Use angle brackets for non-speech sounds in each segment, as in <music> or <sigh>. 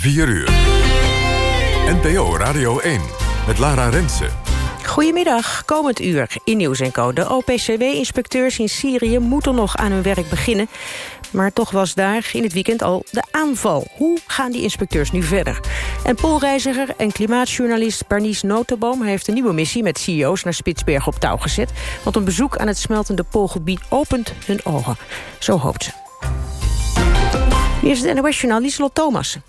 4 uur. NPO Radio 1 met Lara Rensen. Goedemiddag, komend uur in Nieuws en Co. De OPCW-inspecteurs in Syrië moeten nog aan hun werk beginnen. Maar toch was daar in het weekend al de aanval. Hoe gaan die inspecteurs nu verder? En poolreiziger en klimaatjournalist Bernice Notenboom... heeft een nieuwe missie met CEO's naar Spitsbergen op touw gezet. Want een bezoek aan het smeltende poolgebied opent hun ogen. Zo hoopt ze. Hier is het NOS-journaal Lieselot Thomassen.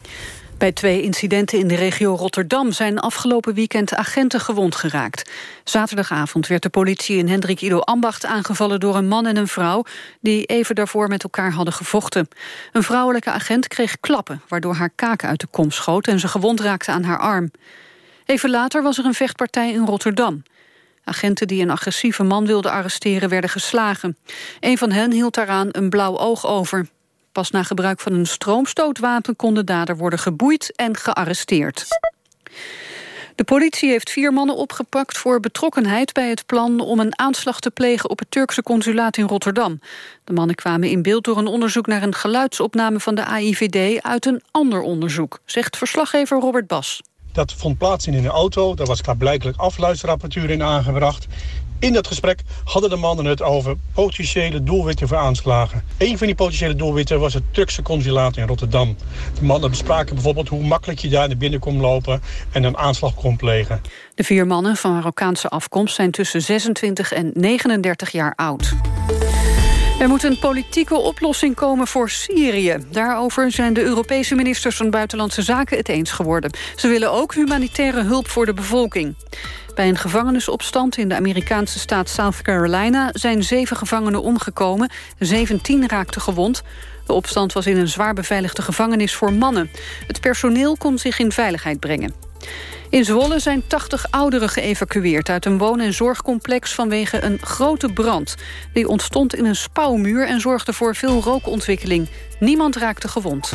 Bij twee incidenten in de regio Rotterdam zijn afgelopen weekend agenten gewond geraakt. Zaterdagavond werd de politie in Hendrik Ido Ambacht aangevallen door een man en een vrouw die even daarvoor met elkaar hadden gevochten. Een vrouwelijke agent kreeg klappen waardoor haar kaak uit de kom schoot en ze gewond raakte aan haar arm. Even later was er een vechtpartij in Rotterdam. Agenten die een agressieve man wilden arresteren werden geslagen. Een van hen hield daaraan een blauw oog over. Pas na gebruik van een stroomstootwapen kon de dader worden geboeid en gearresteerd. De politie heeft vier mannen opgepakt voor betrokkenheid bij het plan om een aanslag te plegen op het Turkse consulaat in Rotterdam. De mannen kwamen in beeld door een onderzoek naar een geluidsopname van de AIVD uit een ander onderzoek, zegt verslaggever Robert Bas. Dat vond plaats in een auto, daar was klaarblijkelijk afluisterapparatuur in aangebracht. In dat gesprek hadden de mannen het over potentiële doelwitten voor aanslagen. Een van die potentiële doelwitten was het Turkse consulaat in Rotterdam. De mannen bespraken bijvoorbeeld hoe makkelijk je daar naar binnen kon lopen en een aanslag kon plegen. De vier mannen van Marokkaanse afkomst zijn tussen 26 en 39 jaar oud. Er moet een politieke oplossing komen voor Syrië. Daarover zijn de Europese ministers van Buitenlandse Zaken het eens geworden. Ze willen ook humanitaire hulp voor de bevolking. Bij een gevangenisopstand in de Amerikaanse staat South Carolina... zijn zeven gevangenen omgekomen, 17 raakten gewond. De opstand was in een zwaar beveiligde gevangenis voor mannen. Het personeel kon zich in veiligheid brengen. In Zwolle zijn 80 ouderen geëvacueerd uit een woon- en zorgcomplex vanwege een grote brand. Die ontstond in een spouwmuur en zorgde voor veel rookontwikkeling. Niemand raakte gewond.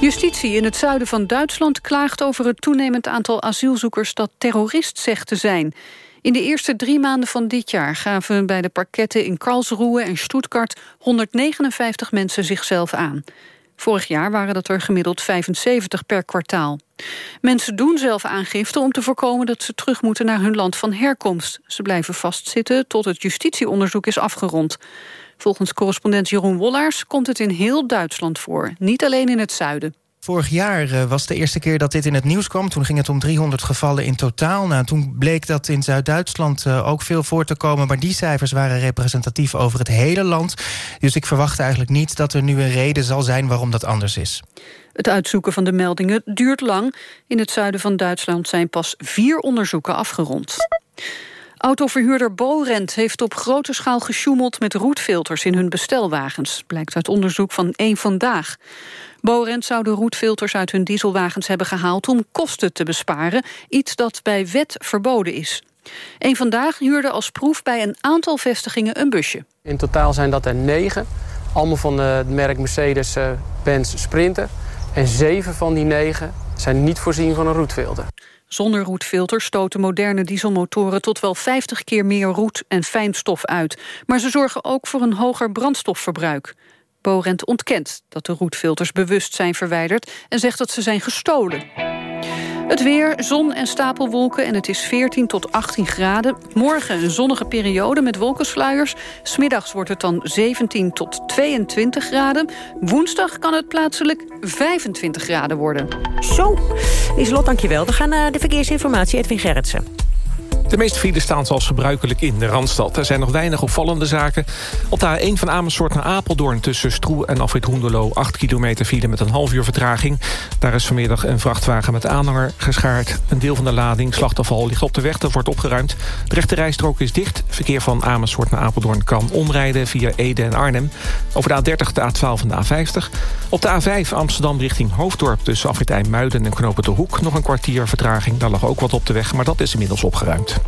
Justitie in het zuiden van Duitsland klaagt over het toenemend aantal asielzoekers dat terrorist zegt te zijn. In de eerste drie maanden van dit jaar gaven bij de parketten in Karlsruhe en Stuttgart 159 mensen zichzelf aan. Vorig jaar waren dat er gemiddeld 75 per kwartaal. Mensen doen zelf aangifte om te voorkomen dat ze terug moeten naar hun land van herkomst. Ze blijven vastzitten tot het justitieonderzoek is afgerond. Volgens correspondent Jeroen Wollaars komt het in heel Duitsland voor, niet alleen in het zuiden. Vorig jaar uh, was de eerste keer dat dit in het nieuws kwam. Toen ging het om 300 gevallen in totaal. Nou, toen bleek dat in Zuid-Duitsland uh, ook veel voor te komen. Maar die cijfers waren representatief over het hele land. Dus ik verwacht eigenlijk niet dat er nu een reden zal zijn waarom dat anders is. Het uitzoeken van de meldingen duurt lang. In het zuiden van Duitsland zijn pas vier onderzoeken afgerond. Autoverhuurder Borent heeft op grote schaal gesjoemeld met roetfilters in hun bestelwagens, blijkt uit onderzoek van één Vandaag. Borent zou de roetfilters uit hun dieselwagens hebben gehaald om kosten te besparen, iets dat bij wet verboden is. Eén Vandaag huurde als proef bij een aantal vestigingen een busje. In totaal zijn dat er negen, allemaal van het merk Mercedes-Benz Sprinter. En zeven van die negen zijn niet voorzien van een roetfilter. Zonder roetfilter stoten moderne dieselmotoren tot wel 50 keer meer roet en fijnstof uit. Maar ze zorgen ook voor een hoger brandstofverbruik. Borent ontkent dat de roetfilters bewust zijn verwijderd... en zegt dat ze zijn gestolen. Het weer, zon en stapelwolken en het is 14 tot 18 graden. Morgen een zonnige periode met wolkensluiers. Smiddags wordt het dan 17 tot 22 graden. Woensdag kan het plaatselijk 25 graden worden. Zo, Islot, dankjewel. We gaan naar de verkeersinformatie, Edwin Gerritsen. De meeste files staan zoals gebruikelijk in de Randstad. Er zijn nog weinig opvallende zaken. Op de A1 van Amersfoort naar Apeldoorn tussen Stroe en Afrit Hoendelo... 8 kilometer file met een half uur vertraging. Daar is vanmiddag een vrachtwagen met aanhanger geschaard. Een deel van de lading, slachtafval, ligt op de weg. Dat wordt opgeruimd. De rechte rijstrook is dicht. Verkeer van Amersfoort naar Apeldoorn kan omrijden via Ede en Arnhem. Over de A30, de A12 en de A50. Op de A5 Amsterdam richting Hoofddorp tussen Afrit Muiden en Knopen de Hoek... nog een kwartier vertraging. Daar lag ook wat op de weg, maar dat is inmiddels opgeruimd.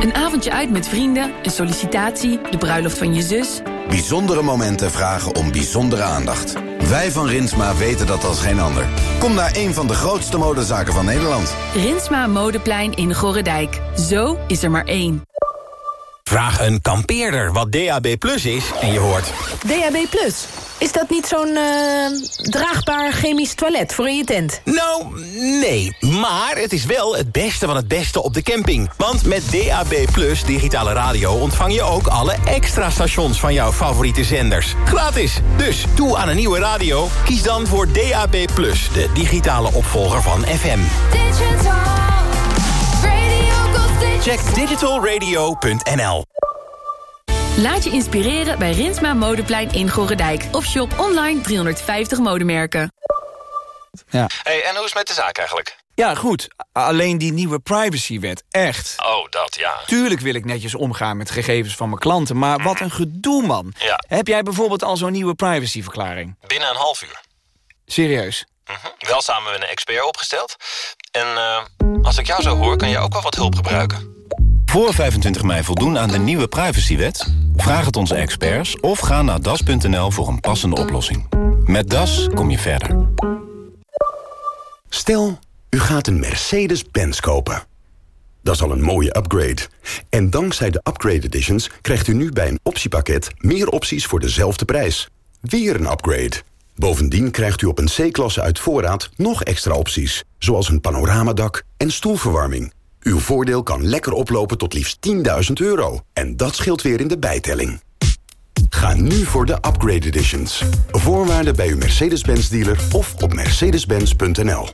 Een avondje uit met vrienden, een sollicitatie, de bruiloft van je zus. Bijzondere momenten vragen om bijzondere aandacht. Wij van Rinsma weten dat als geen ander. Kom naar een van de grootste modezaken van Nederland. Rinsma Modeplein in Gorredijk. Zo is er maar één. Vraag een kampeerder wat DAB Plus is en je hoort... DAB Plus? Is dat niet zo'n uh, draagbaar chemisch toilet voor in je tent? Nou, nee. Maar het is wel het beste van het beste op de camping. Want met DAB Plus digitale radio ontvang je ook alle extra stations van jouw favoriete zenders. Gratis. Dus toe aan een nieuwe radio. Kies dan voor DAB Plus, de digitale opvolger van FM. Digital Check digitalradio.nl Laat je inspireren bij Rinsma Modeplein in Gorredijk. Of shop online 350 modemerken. Ja. Hey, en hoe is het met de zaak eigenlijk? Ja, goed. Alleen die nieuwe privacywet, echt. Oh, dat, ja. Tuurlijk wil ik netjes omgaan met gegevens van mijn klanten... maar wat een gedoe, man. Ja. Heb jij bijvoorbeeld al zo'n nieuwe privacyverklaring? Binnen een half uur. Serieus? Mm Wel samen met een expert opgesteld. En uh, als ik jou zo hoor, kan je ook wel wat hulp gebruiken. Voor 25 mei voldoen aan de nieuwe privacywet? Vraag het onze experts of ga naar das.nl voor een passende oplossing. Met Das kom je verder. Stel, u gaat een Mercedes-Benz kopen. Dat is al een mooie upgrade. En dankzij de Upgrade Editions krijgt u nu bij een optiepakket... meer opties voor dezelfde prijs. Weer een upgrade. Bovendien krijgt u op een C-klasse uit voorraad nog extra opties... zoals een panoramadak en stoelverwarming... Uw voordeel kan lekker oplopen tot liefst 10.000 euro. En dat scheelt weer in de bijtelling. Ga nu voor de Upgrade Editions. Voorwaarden bij uw Mercedes-Benz dealer of op mercedes-benz.nl.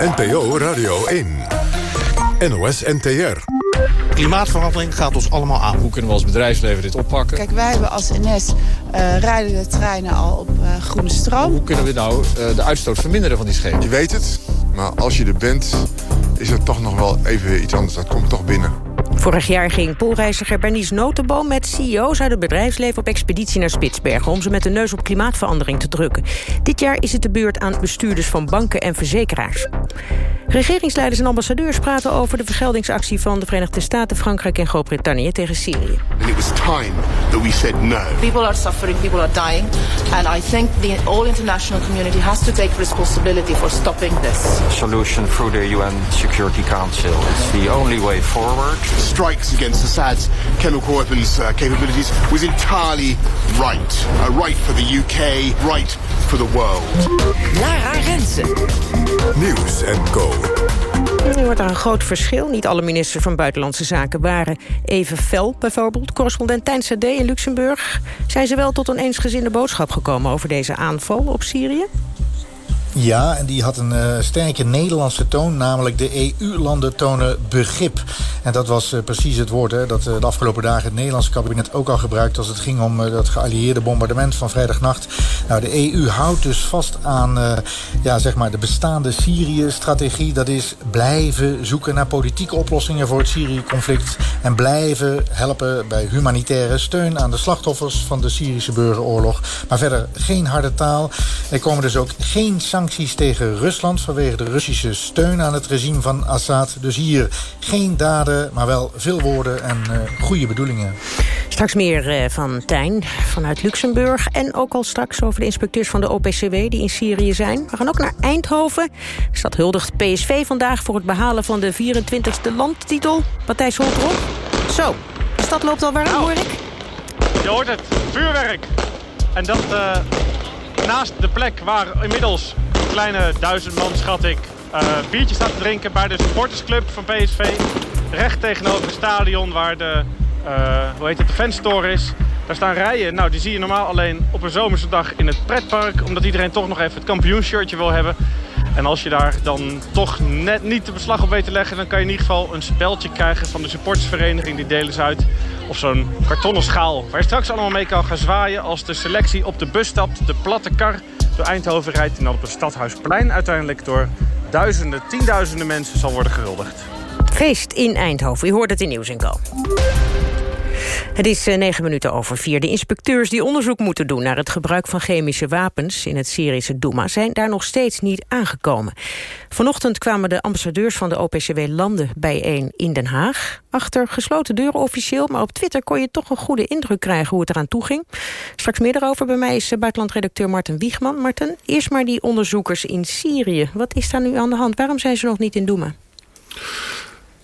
NPO Radio 1. NOS NTR. Klimaatverandering gaat ons allemaal aan. Hoe kunnen we als bedrijfsleven dit oppakken? Kijk, wij hebben als NS uh, eh, rijden de treinen al op uh, groene stroom. Hoe kunnen we nou uh, de uitstoot verminderen van die schepen? Je weet het, maar als je er bent, is het toch nog wel even iets anders. Dat komt toch binnen. Vorig jaar ging poolreiziger Bernice Notenboom met CEO's uit het bedrijfsleven op expeditie naar Spitsbergen... om ze met de neus op klimaatverandering te drukken. Dit jaar is het de beurt aan bestuurders van banken en verzekeraars. Regeringsleiders en ambassadeurs praten over de vergeldingsactie van de Verenigde Staten, Frankrijk en Groot-Brittannië tegen Syrië. And it was time that we said no. People are suffering, people are dying, and I think the all international community has to take responsibility for stopping this. Solution through the UN Security Council. It's the only way forward. Strikes against Assad's chemical weapons uh, capabilities was entirely right. Uh, right for the UK, right for the world. Lara Rensen. Nieuws en Co. Nu wordt er een groot verschil. Niet alle ministers van Buitenlandse Zaken waren even fel, bijvoorbeeld. Correspondent Tijn Sade in Luxemburg. Zijn ze wel tot een eensgezinde boodschap gekomen over deze aanval op Syrië? Ja, en die had een uh, sterke Nederlandse toon, namelijk de EU-landen tonen begrip. En dat was uh, precies het woord hè, dat uh, de afgelopen dagen het Nederlandse kabinet ook al gebruikt... als het ging om dat geallieerde bombardement van vrijdagnacht. Nou, de EU houdt dus vast aan ja, zeg maar de bestaande Syrië-strategie. Dat is blijven zoeken naar politieke oplossingen voor het Syrië-conflict... en blijven helpen bij humanitaire steun aan de slachtoffers van de Syrische burgeroorlog. Maar verder geen harde taal. Er komen dus ook geen sancties sancties tegen Rusland... vanwege de Russische steun aan het regime van Assad. Dus hier geen daden, maar wel veel woorden en uh, goede bedoelingen. Straks meer uh, van Tijn vanuit Luxemburg. En ook al straks over de inspecteurs van de OPCW die in Syrië zijn. We gaan ook naar Eindhoven. De stad huldigt PSV vandaag voor het behalen van de 24e landtitel. Matthijs Holtrop. Zo, de stad loopt al warm, nou, hoor ik. Je hoort het, vuurwerk. En dat uh, naast de plek waar inmiddels kleine duizend man, schat ik, uh, biertje staat te drinken bij de supportersclub van PSV. Recht tegenover het stadion waar de, uh, hoe heet het, de fanstore is. Daar staan rijen. Nou, die zie je normaal alleen op een zomerse dag in het pretpark. Omdat iedereen toch nog even het kampioenshirtje wil hebben. En als je daar dan toch net niet de beslag op weet te leggen... dan kan je in ieder geval een speldje krijgen van de supportersvereniging. Die delen ze uit. Of zo'n kartonnen schaal waar je straks allemaal mee kan gaan zwaaien... als de selectie op de bus stapt, de platte kar door Eindhoven rijdt... en dan op het Stadhuisplein uiteindelijk door duizenden, tienduizenden mensen zal worden gehuldigd. Feest in Eindhoven. U hoort het in Nieuws en het is eh, negen minuten over vier. De inspecteurs die onderzoek moeten doen naar het gebruik van chemische wapens in het Syrische Douma zijn daar nog steeds niet aangekomen. Vanochtend kwamen de ambassadeurs van de OPCW-landen bijeen in Den Haag. Achter gesloten deuren officieel, maar op Twitter kon je toch een goede indruk krijgen hoe het eraan toe ging. Straks meer daarover. Bij mij is eh, buitenlandredacteur Martin Wiegman. Martin, eerst maar die onderzoekers in Syrië. Wat is daar nu aan de hand? Waarom zijn ze nog niet in Douma?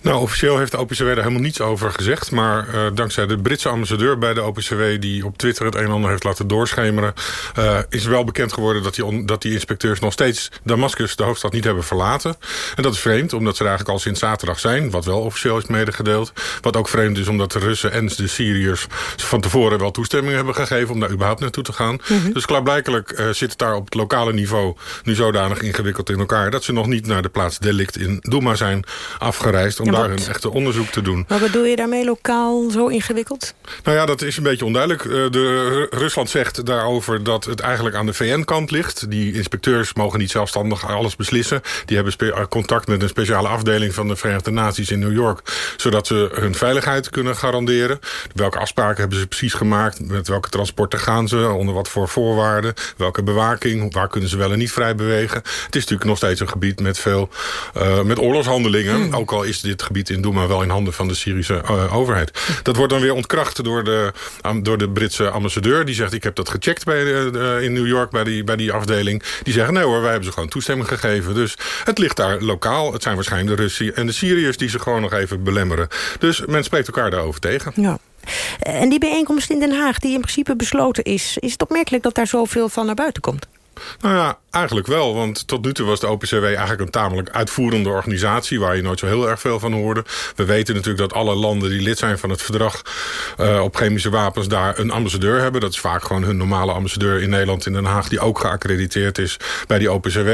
Nou, officieel heeft de OPCW daar helemaal niets over gezegd. Maar uh, dankzij de Britse ambassadeur bij de OPCW... die op Twitter het een en ander heeft laten doorschemeren... Uh, is wel bekend geworden dat die, dat die inspecteurs nog steeds Damascus, de hoofdstad, niet hebben verlaten. En dat is vreemd, omdat ze er eigenlijk al sinds zaterdag zijn. Wat wel officieel is medegedeeld. Wat ook vreemd is, omdat de Russen en de Syriërs... van tevoren wel toestemming hebben gegeven om daar überhaupt naartoe te gaan. Mm -hmm. Dus klaarblijkelijk uh, zit het daar op het lokale niveau... nu zodanig ingewikkeld in elkaar... dat ze nog niet naar de plaats delict in Douma zijn afgereisd... om daar een echte onderzoek te doen. Maar wat bedoel je daarmee lokaal zo ingewikkeld? Nou ja, dat is een beetje onduidelijk. De, Rusland zegt daarover dat het eigenlijk aan de VN-kant ligt. Die inspecteurs mogen niet zelfstandig alles beslissen. Die hebben contact met een speciale afdeling van de Verenigde Naties in New York. Zodat ze hun veiligheid kunnen garanderen. Welke afspraken hebben ze precies gemaakt? Met welke transporten gaan ze? Onder wat voor voorwaarden? Welke bewaking? Waar kunnen ze wel en niet vrij bewegen? Het is natuurlijk nog steeds een gebied met veel uh, met oorlogshandelingen. Hmm. Ook al is dit gebied in Douma wel in handen van de Syrische uh, overheid. Dat wordt dan weer ontkracht door de, um, door de Britse ambassadeur. Die zegt, ik heb dat gecheckt bij, uh, in New York bij die, bij die afdeling. Die zeggen, nee hoor, wij hebben ze gewoon toestemming gegeven. Dus het ligt daar lokaal. Het zijn waarschijnlijk de Russen en de Syriërs die ze gewoon nog even belemmeren. Dus men spreekt elkaar daarover tegen. Ja. En die bijeenkomst in Den Haag, die in principe besloten is... is het opmerkelijk dat daar zoveel van naar buiten komt? Nou ja, eigenlijk wel. Want tot nu toe was de OPCW eigenlijk een tamelijk uitvoerende organisatie... waar je nooit zo heel erg veel van hoorde. We weten natuurlijk dat alle landen die lid zijn van het verdrag... Uh, op chemische wapens daar een ambassadeur hebben. Dat is vaak gewoon hun normale ambassadeur in Nederland in Den Haag... die ook geaccrediteerd is bij die OPCW.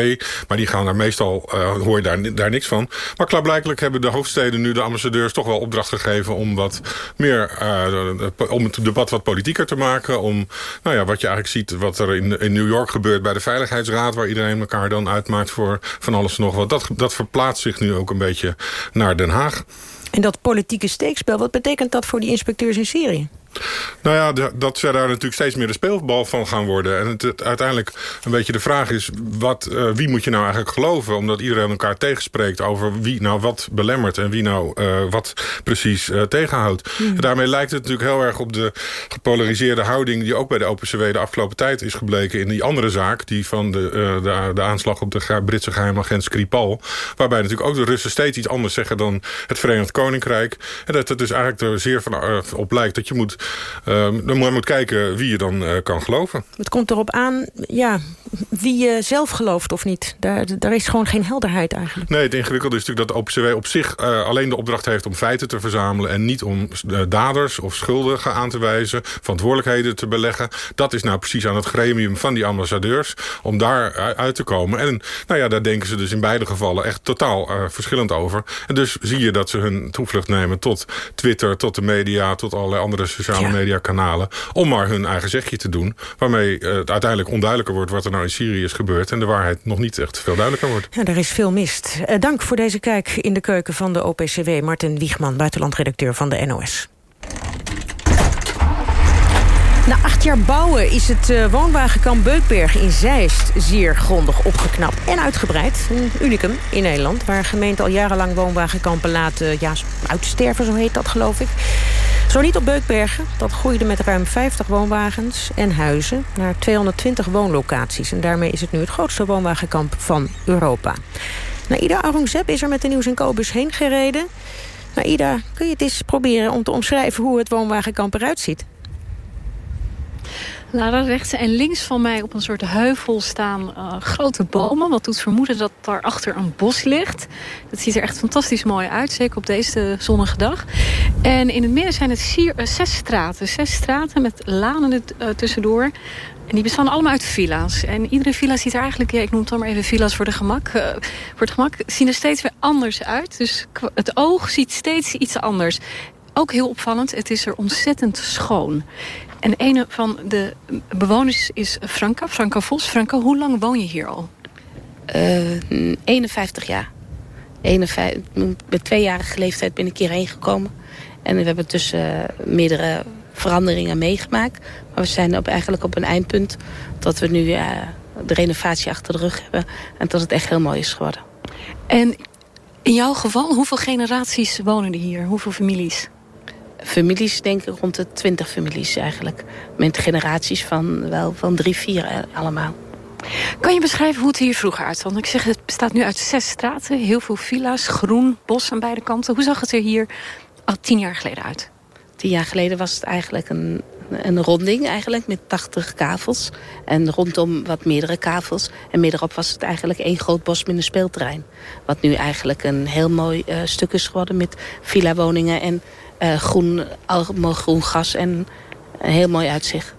Maar die gaan daar meestal, uh, hoor je daar, daar niks van. Maar klaarblijkelijk hebben de hoofdsteden nu de ambassadeurs... toch wel opdracht gegeven om wat meer... Uh, om het debat wat politieker te maken. Om, nou ja, wat je eigenlijk ziet, wat er in, in New York gebeurt... bij de Veiligheidsraad... waar iedereen elkaar dan uitmaakt voor van alles en nog wat. Dat, dat verplaatst zich nu ook een beetje naar Den Haag. En dat politieke steekspel, wat betekent dat voor die inspecteurs in Syrië? Nou ja, dat ze daar natuurlijk steeds meer de speelbal van gaan worden. En het, het uiteindelijk een beetje de vraag is... Wat, uh, wie moet je nou eigenlijk geloven? Omdat iedereen elkaar tegenspreekt over wie nou wat belemmert... en wie nou uh, wat precies uh, tegenhoudt. Mm. En daarmee lijkt het natuurlijk heel erg op de gepolariseerde houding... die ook bij de OPCW de afgelopen tijd is gebleken... in die andere zaak, die van de, de, de, aanslag op de Britse geheimagent Skripal... waarbij natuurlijk ook de Russen steeds iets anders zeggen... dan het Verenigd Koninkrijk. En dat het dus eigenlijk er zeer van op lijkt dat je moet uh, dan moet je kijken wie je dan uh, kan geloven. Het komt erop aan ja, wie je zelf gelooft of niet. Daar, daar is gewoon geen helderheid eigenlijk. Nee, het ingewikkelde is natuurlijk dat de OPCW op zich uh, alleen de opdracht heeft om feiten te verzamelen... en niet om daders of schuldigen aan te wijzen, verantwoordelijkheden te beleggen. Dat is nou precies aan het gremium van die ambassadeurs om daar uit te komen. En nou ja, daar denken ze dus in beide gevallen echt totaal verschillend over. En dus zie je dat ze hun toevlucht nemen tot Twitter, tot de media... tot allerlei andere sociale ja. mediakanalen... om maar hun eigen zegje te doen. Waarmee het uiteindelijk onduidelijker wordt wat er nou in Syrië is gebeurd... en de waarheid nog niet echt veel duidelijker wordt. Ja, er is veel mist. Uh, dank voor deze kijk in de keuken van de OPCW. Martin Wiegman, buitenlandredacteur van de NOS. Na acht jaar bouwen is het uh, woonwagenkamp Beukberg in Zeist zeer grondig opgeknapt en uitgebreid. Een unicum in Nederland, waar gemeenten al jarenlang woonwagenkampen laten ja, uitsterven, zo heet dat geloof ik. Zo niet op Beukbergen, dat groeide met ruim 50 woonwagens en huizen naar 220 woonlocaties. En daarmee is het nu het grootste woonwagenkamp van Europa. Naida Aurangzeb is er met de Nieuws en Kobus heen gereden. Naida, kun je het eens proberen om te omschrijven hoe het woonwagenkamp eruit ziet? Nou, rechts en links van mij op een soort heuvel staan uh, grote bomen. Wat doet vermoeden dat daarachter een bos ligt. Dat ziet er echt fantastisch mooi uit, zeker op deze zonnige dag. En in het midden zijn het uh, zes straten. Zes straten met lanen er, uh, tussendoor. En die bestaan allemaal uit villa's. En iedere villa ziet er eigenlijk, ja, ik noem het dan maar even villa's voor, de gemak, voor het gemak, zien er steeds weer anders uit. Dus het oog ziet steeds iets anders. Ook heel opvallend, het is er ontzettend schoon. En een van de bewoners is Franka, Franka Vos. Franka, hoe lang woon je hier al? Uh, 51 jaar. 51, met tweejarige leeftijd ben ik hierheen gekomen. En we hebben tussen uh, meerdere veranderingen meegemaakt. Maar we zijn op, eigenlijk op een eindpunt dat we nu uh, de renovatie achter de rug hebben. En dat het echt heel mooi is geworden. En in jouw geval, hoeveel generaties wonen er hier? Hoeveel families? Families, denk ik rond de twintig families eigenlijk. Met generaties van wel van drie, vier allemaal. Kan je beschrijven hoe het hier vroeger uitzag? Ik zeg, het bestaat nu uit zes straten, heel veel villa's, groen, bos aan beide kanten. Hoe zag het er hier al tien jaar geleden uit? Tien jaar geleden was het eigenlijk een, een ronding eigenlijk met 80 kavels. En rondom wat meerdere kavels. En middenop was het eigenlijk één groot bos met een speelterrein. Wat nu eigenlijk een heel mooi uh, stuk is geworden met villa-woningen en groen, allemaal groen gas en een heel mooi uitzicht.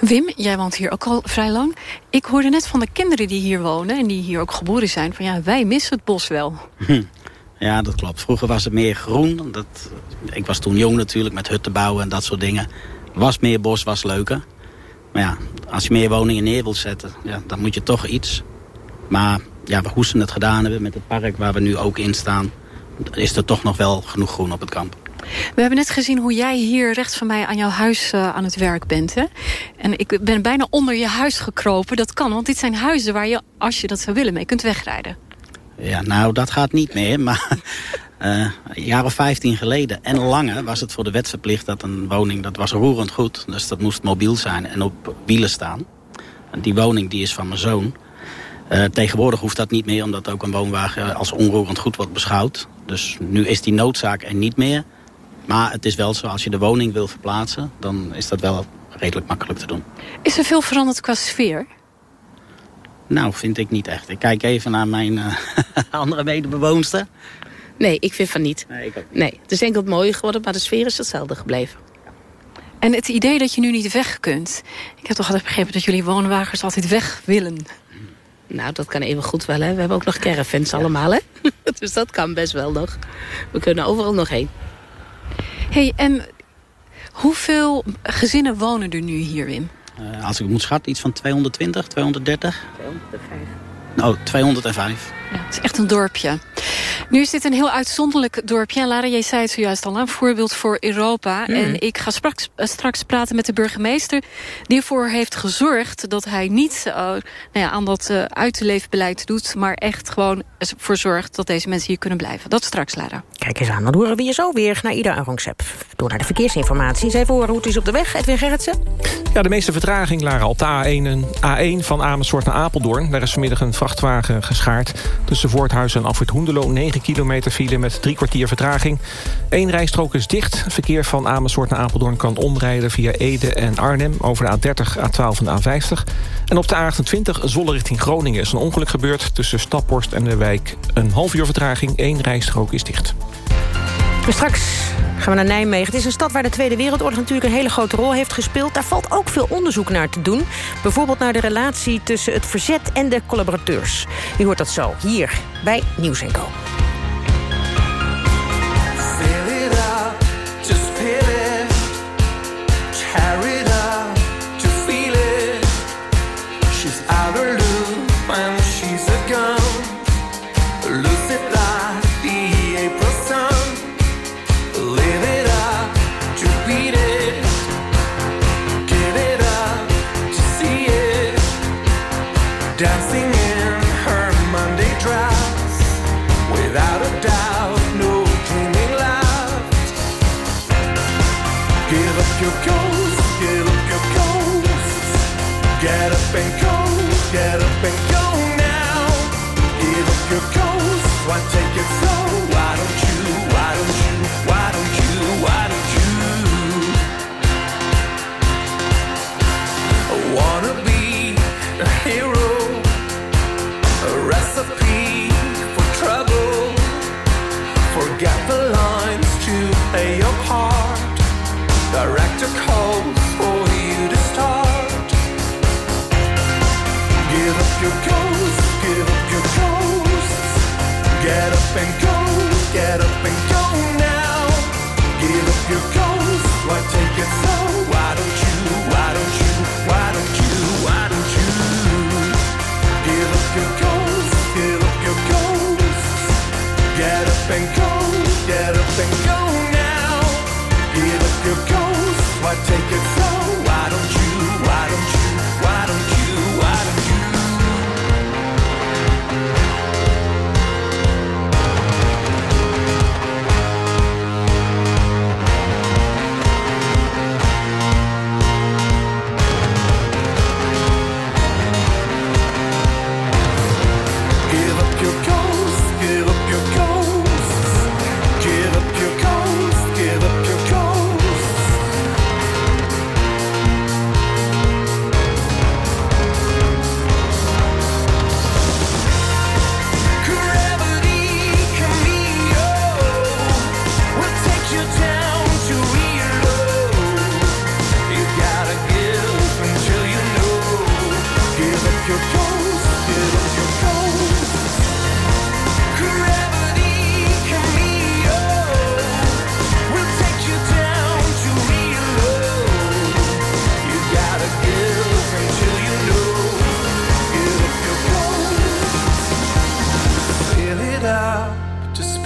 Wim, jij woont hier ook al vrij lang. Ik hoorde net van de kinderen die hier wonen en die hier ook geboren zijn... van ja, wij missen het bos wel. Hm. Ja, dat klopt. Vroeger was het meer groen. Dat, ik was toen jong natuurlijk met hutten bouwen en dat soort dingen. Was meer bos, was leuker. Maar ja, als je meer woningen neer wilt zetten, ja, dan moet je toch iets. Maar ja, hoe ze het gedaan hebben met het park waar we nu ook in staan... is er toch nog wel genoeg groen op het kamp. We hebben net gezien hoe jij hier rechts van mij aan jouw huis uh, aan het werk bent. Hè? En ik ben bijna onder je huis gekropen. Dat kan, want dit zijn huizen waar je, als je dat zou willen, mee kunt wegrijden. Ja, nou, dat gaat niet meer. <laughs> Maar uh, een jaar of 15 geleden en langer was het voor de wet verplicht... dat een woning, dat was roerend goed. Dus dat moest mobiel zijn en op wielen staan. En die woning die is van mijn zoon. Uh, tegenwoordig hoeft dat niet meer, omdat ook een woonwagen als onroerend goed wordt beschouwd. Dus nu is die noodzaak er niet meer. Maar het is wel zo, als je de woning wil verplaatsen... dan is dat wel redelijk makkelijk te doen. Is er veel veranderd qua sfeer? Nou, vind ik niet echt. Ik kijk even naar mijn uh, <laughs> andere medebewoonster. Nee, ik vind van niet. Nee, ik ook niet. nee, het is enkel mooier geworden, maar de sfeer is hetzelfde gebleven. En het idee dat je nu niet weg kunt. Ik heb toch altijd begrepen dat jullie woonwagens altijd weg willen. Nou, dat kan even goed wel, hè. We hebben ook nog caravans allemaal, hè. <laughs> dus dat kan best wel nog. We kunnen overal nog heen hey, en hoeveel gezinnen wonen er nu hierin? Uh, als ik moet schatten, iets van 220, 230? 205. Oh, 205. Ja, het is echt een dorpje. Nu is dit een heel uitzonderlijk dorpje. En Lara, jij zei het zojuist al, een voorbeeld voor Europa. Mm. En ik ga straks, eh, straks praten met de burgemeester... die ervoor heeft gezorgd dat hij niet uh, nou ja, aan dat uh, uitleefbeleid doet... maar echt gewoon ervoor zorgt dat deze mensen hier kunnen blijven. Dat straks, Lara. Kijk eens aan, dan horen we je zo weer naar Ida Aronsep. Door naar de verkeersinformatie. Eens even horen hoe het is op de weg. Edwin Gerritsen. Ja, de meeste vertraging, Lara, op de A1, A1 van Amersfoort naar Apeldoorn. Daar is vanmiddag een vrachtwagen geschaard. Tussen Voorthuis en Afrit Hoendelo 9 kilometer file met drie kwartier vertraging. Eén rijstrook is dicht. Verkeer van Amersfoort naar Apeldoorn kan omrijden via Ede en Arnhem... over de A30, A12 en A50. En op de A28 Zolle richting Groningen is een ongeluk gebeurd... tussen Staphorst en de wijk. Een half uur vertraging, één rijstrook is dicht. Straks gaan we naar Nijmegen. Het is een stad waar de Tweede Wereldoorlog natuurlijk een hele grote rol heeft gespeeld. Daar valt ook veel onderzoek naar te doen. Bijvoorbeeld naar de relatie tussen het verzet en de collaborateurs. U hoort dat zo hier bij Nieuws Co.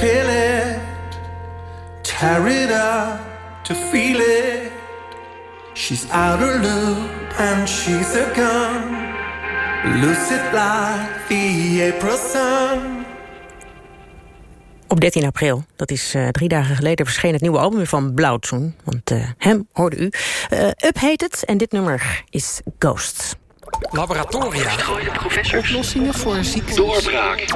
feel it, tear it up to feel it. She's out of loop and she's a gun, lucid like the April sun. Op 13 april, dat is uh, drie dagen geleden, verscheen het nieuwe album van Blauwzoen. Want uh, hem hoorde u. Uh, Up heet het en dit nummer is Ghosts. Laboratoria. Oplossingen voor ziektes. Doorbraak.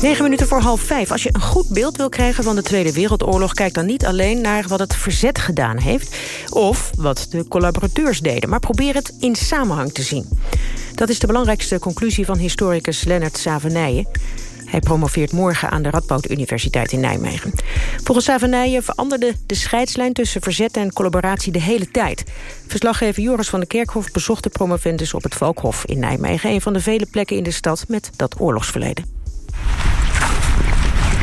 9 minuten voor half vijf. Als je een goed beeld wil krijgen van de Tweede Wereldoorlog... kijk dan niet alleen naar wat het verzet gedaan heeft... of wat de collaborateurs deden, maar probeer het in samenhang te zien. Dat is de belangrijkste conclusie van historicus Lennart Savenijen. Hij promoveert morgen aan de Radboud Universiteit in Nijmegen. Volgens Savenijen veranderde de scheidslijn tussen verzet en collaboratie de hele tijd. Verslaggever Joris van der Kerkhof bezocht de promovendus op het Valkhof in Nijmegen. Een van de vele plekken in de stad met dat oorlogsverleden.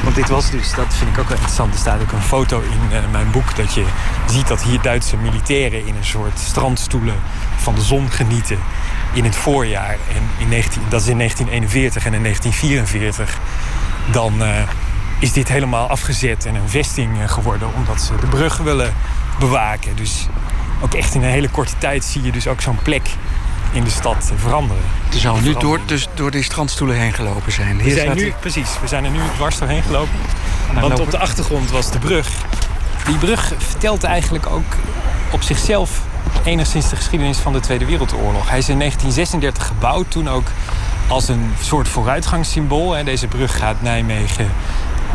Want dit was dus, dat vind ik ook wel interessant. Er staat ook een foto in uh, mijn boek dat je ziet dat hier Duitse militairen in een soort strandstoelen van de zon genieten in het voorjaar. En in 19, dat is in 1941 en in 1944. Dan uh, is dit helemaal afgezet en een vesting uh, geworden omdat ze de brug willen bewaken. Dus ook echt in een hele korte tijd zie je dus ook zo'n plek in de stad veranderen. Er zou nu door, dus door die strandstoelen heen gelopen zijn. Hier we zijn nu, precies, we zijn er nu dwars doorheen gelopen. Nou, want op de achtergrond was de brug. Die brug vertelt eigenlijk ook op zichzelf enigszins de geschiedenis van de Tweede Wereldoorlog. Hij is in 1936 gebouwd, toen ook als een soort vooruitgangssymbool. Deze brug gaat Nijmegen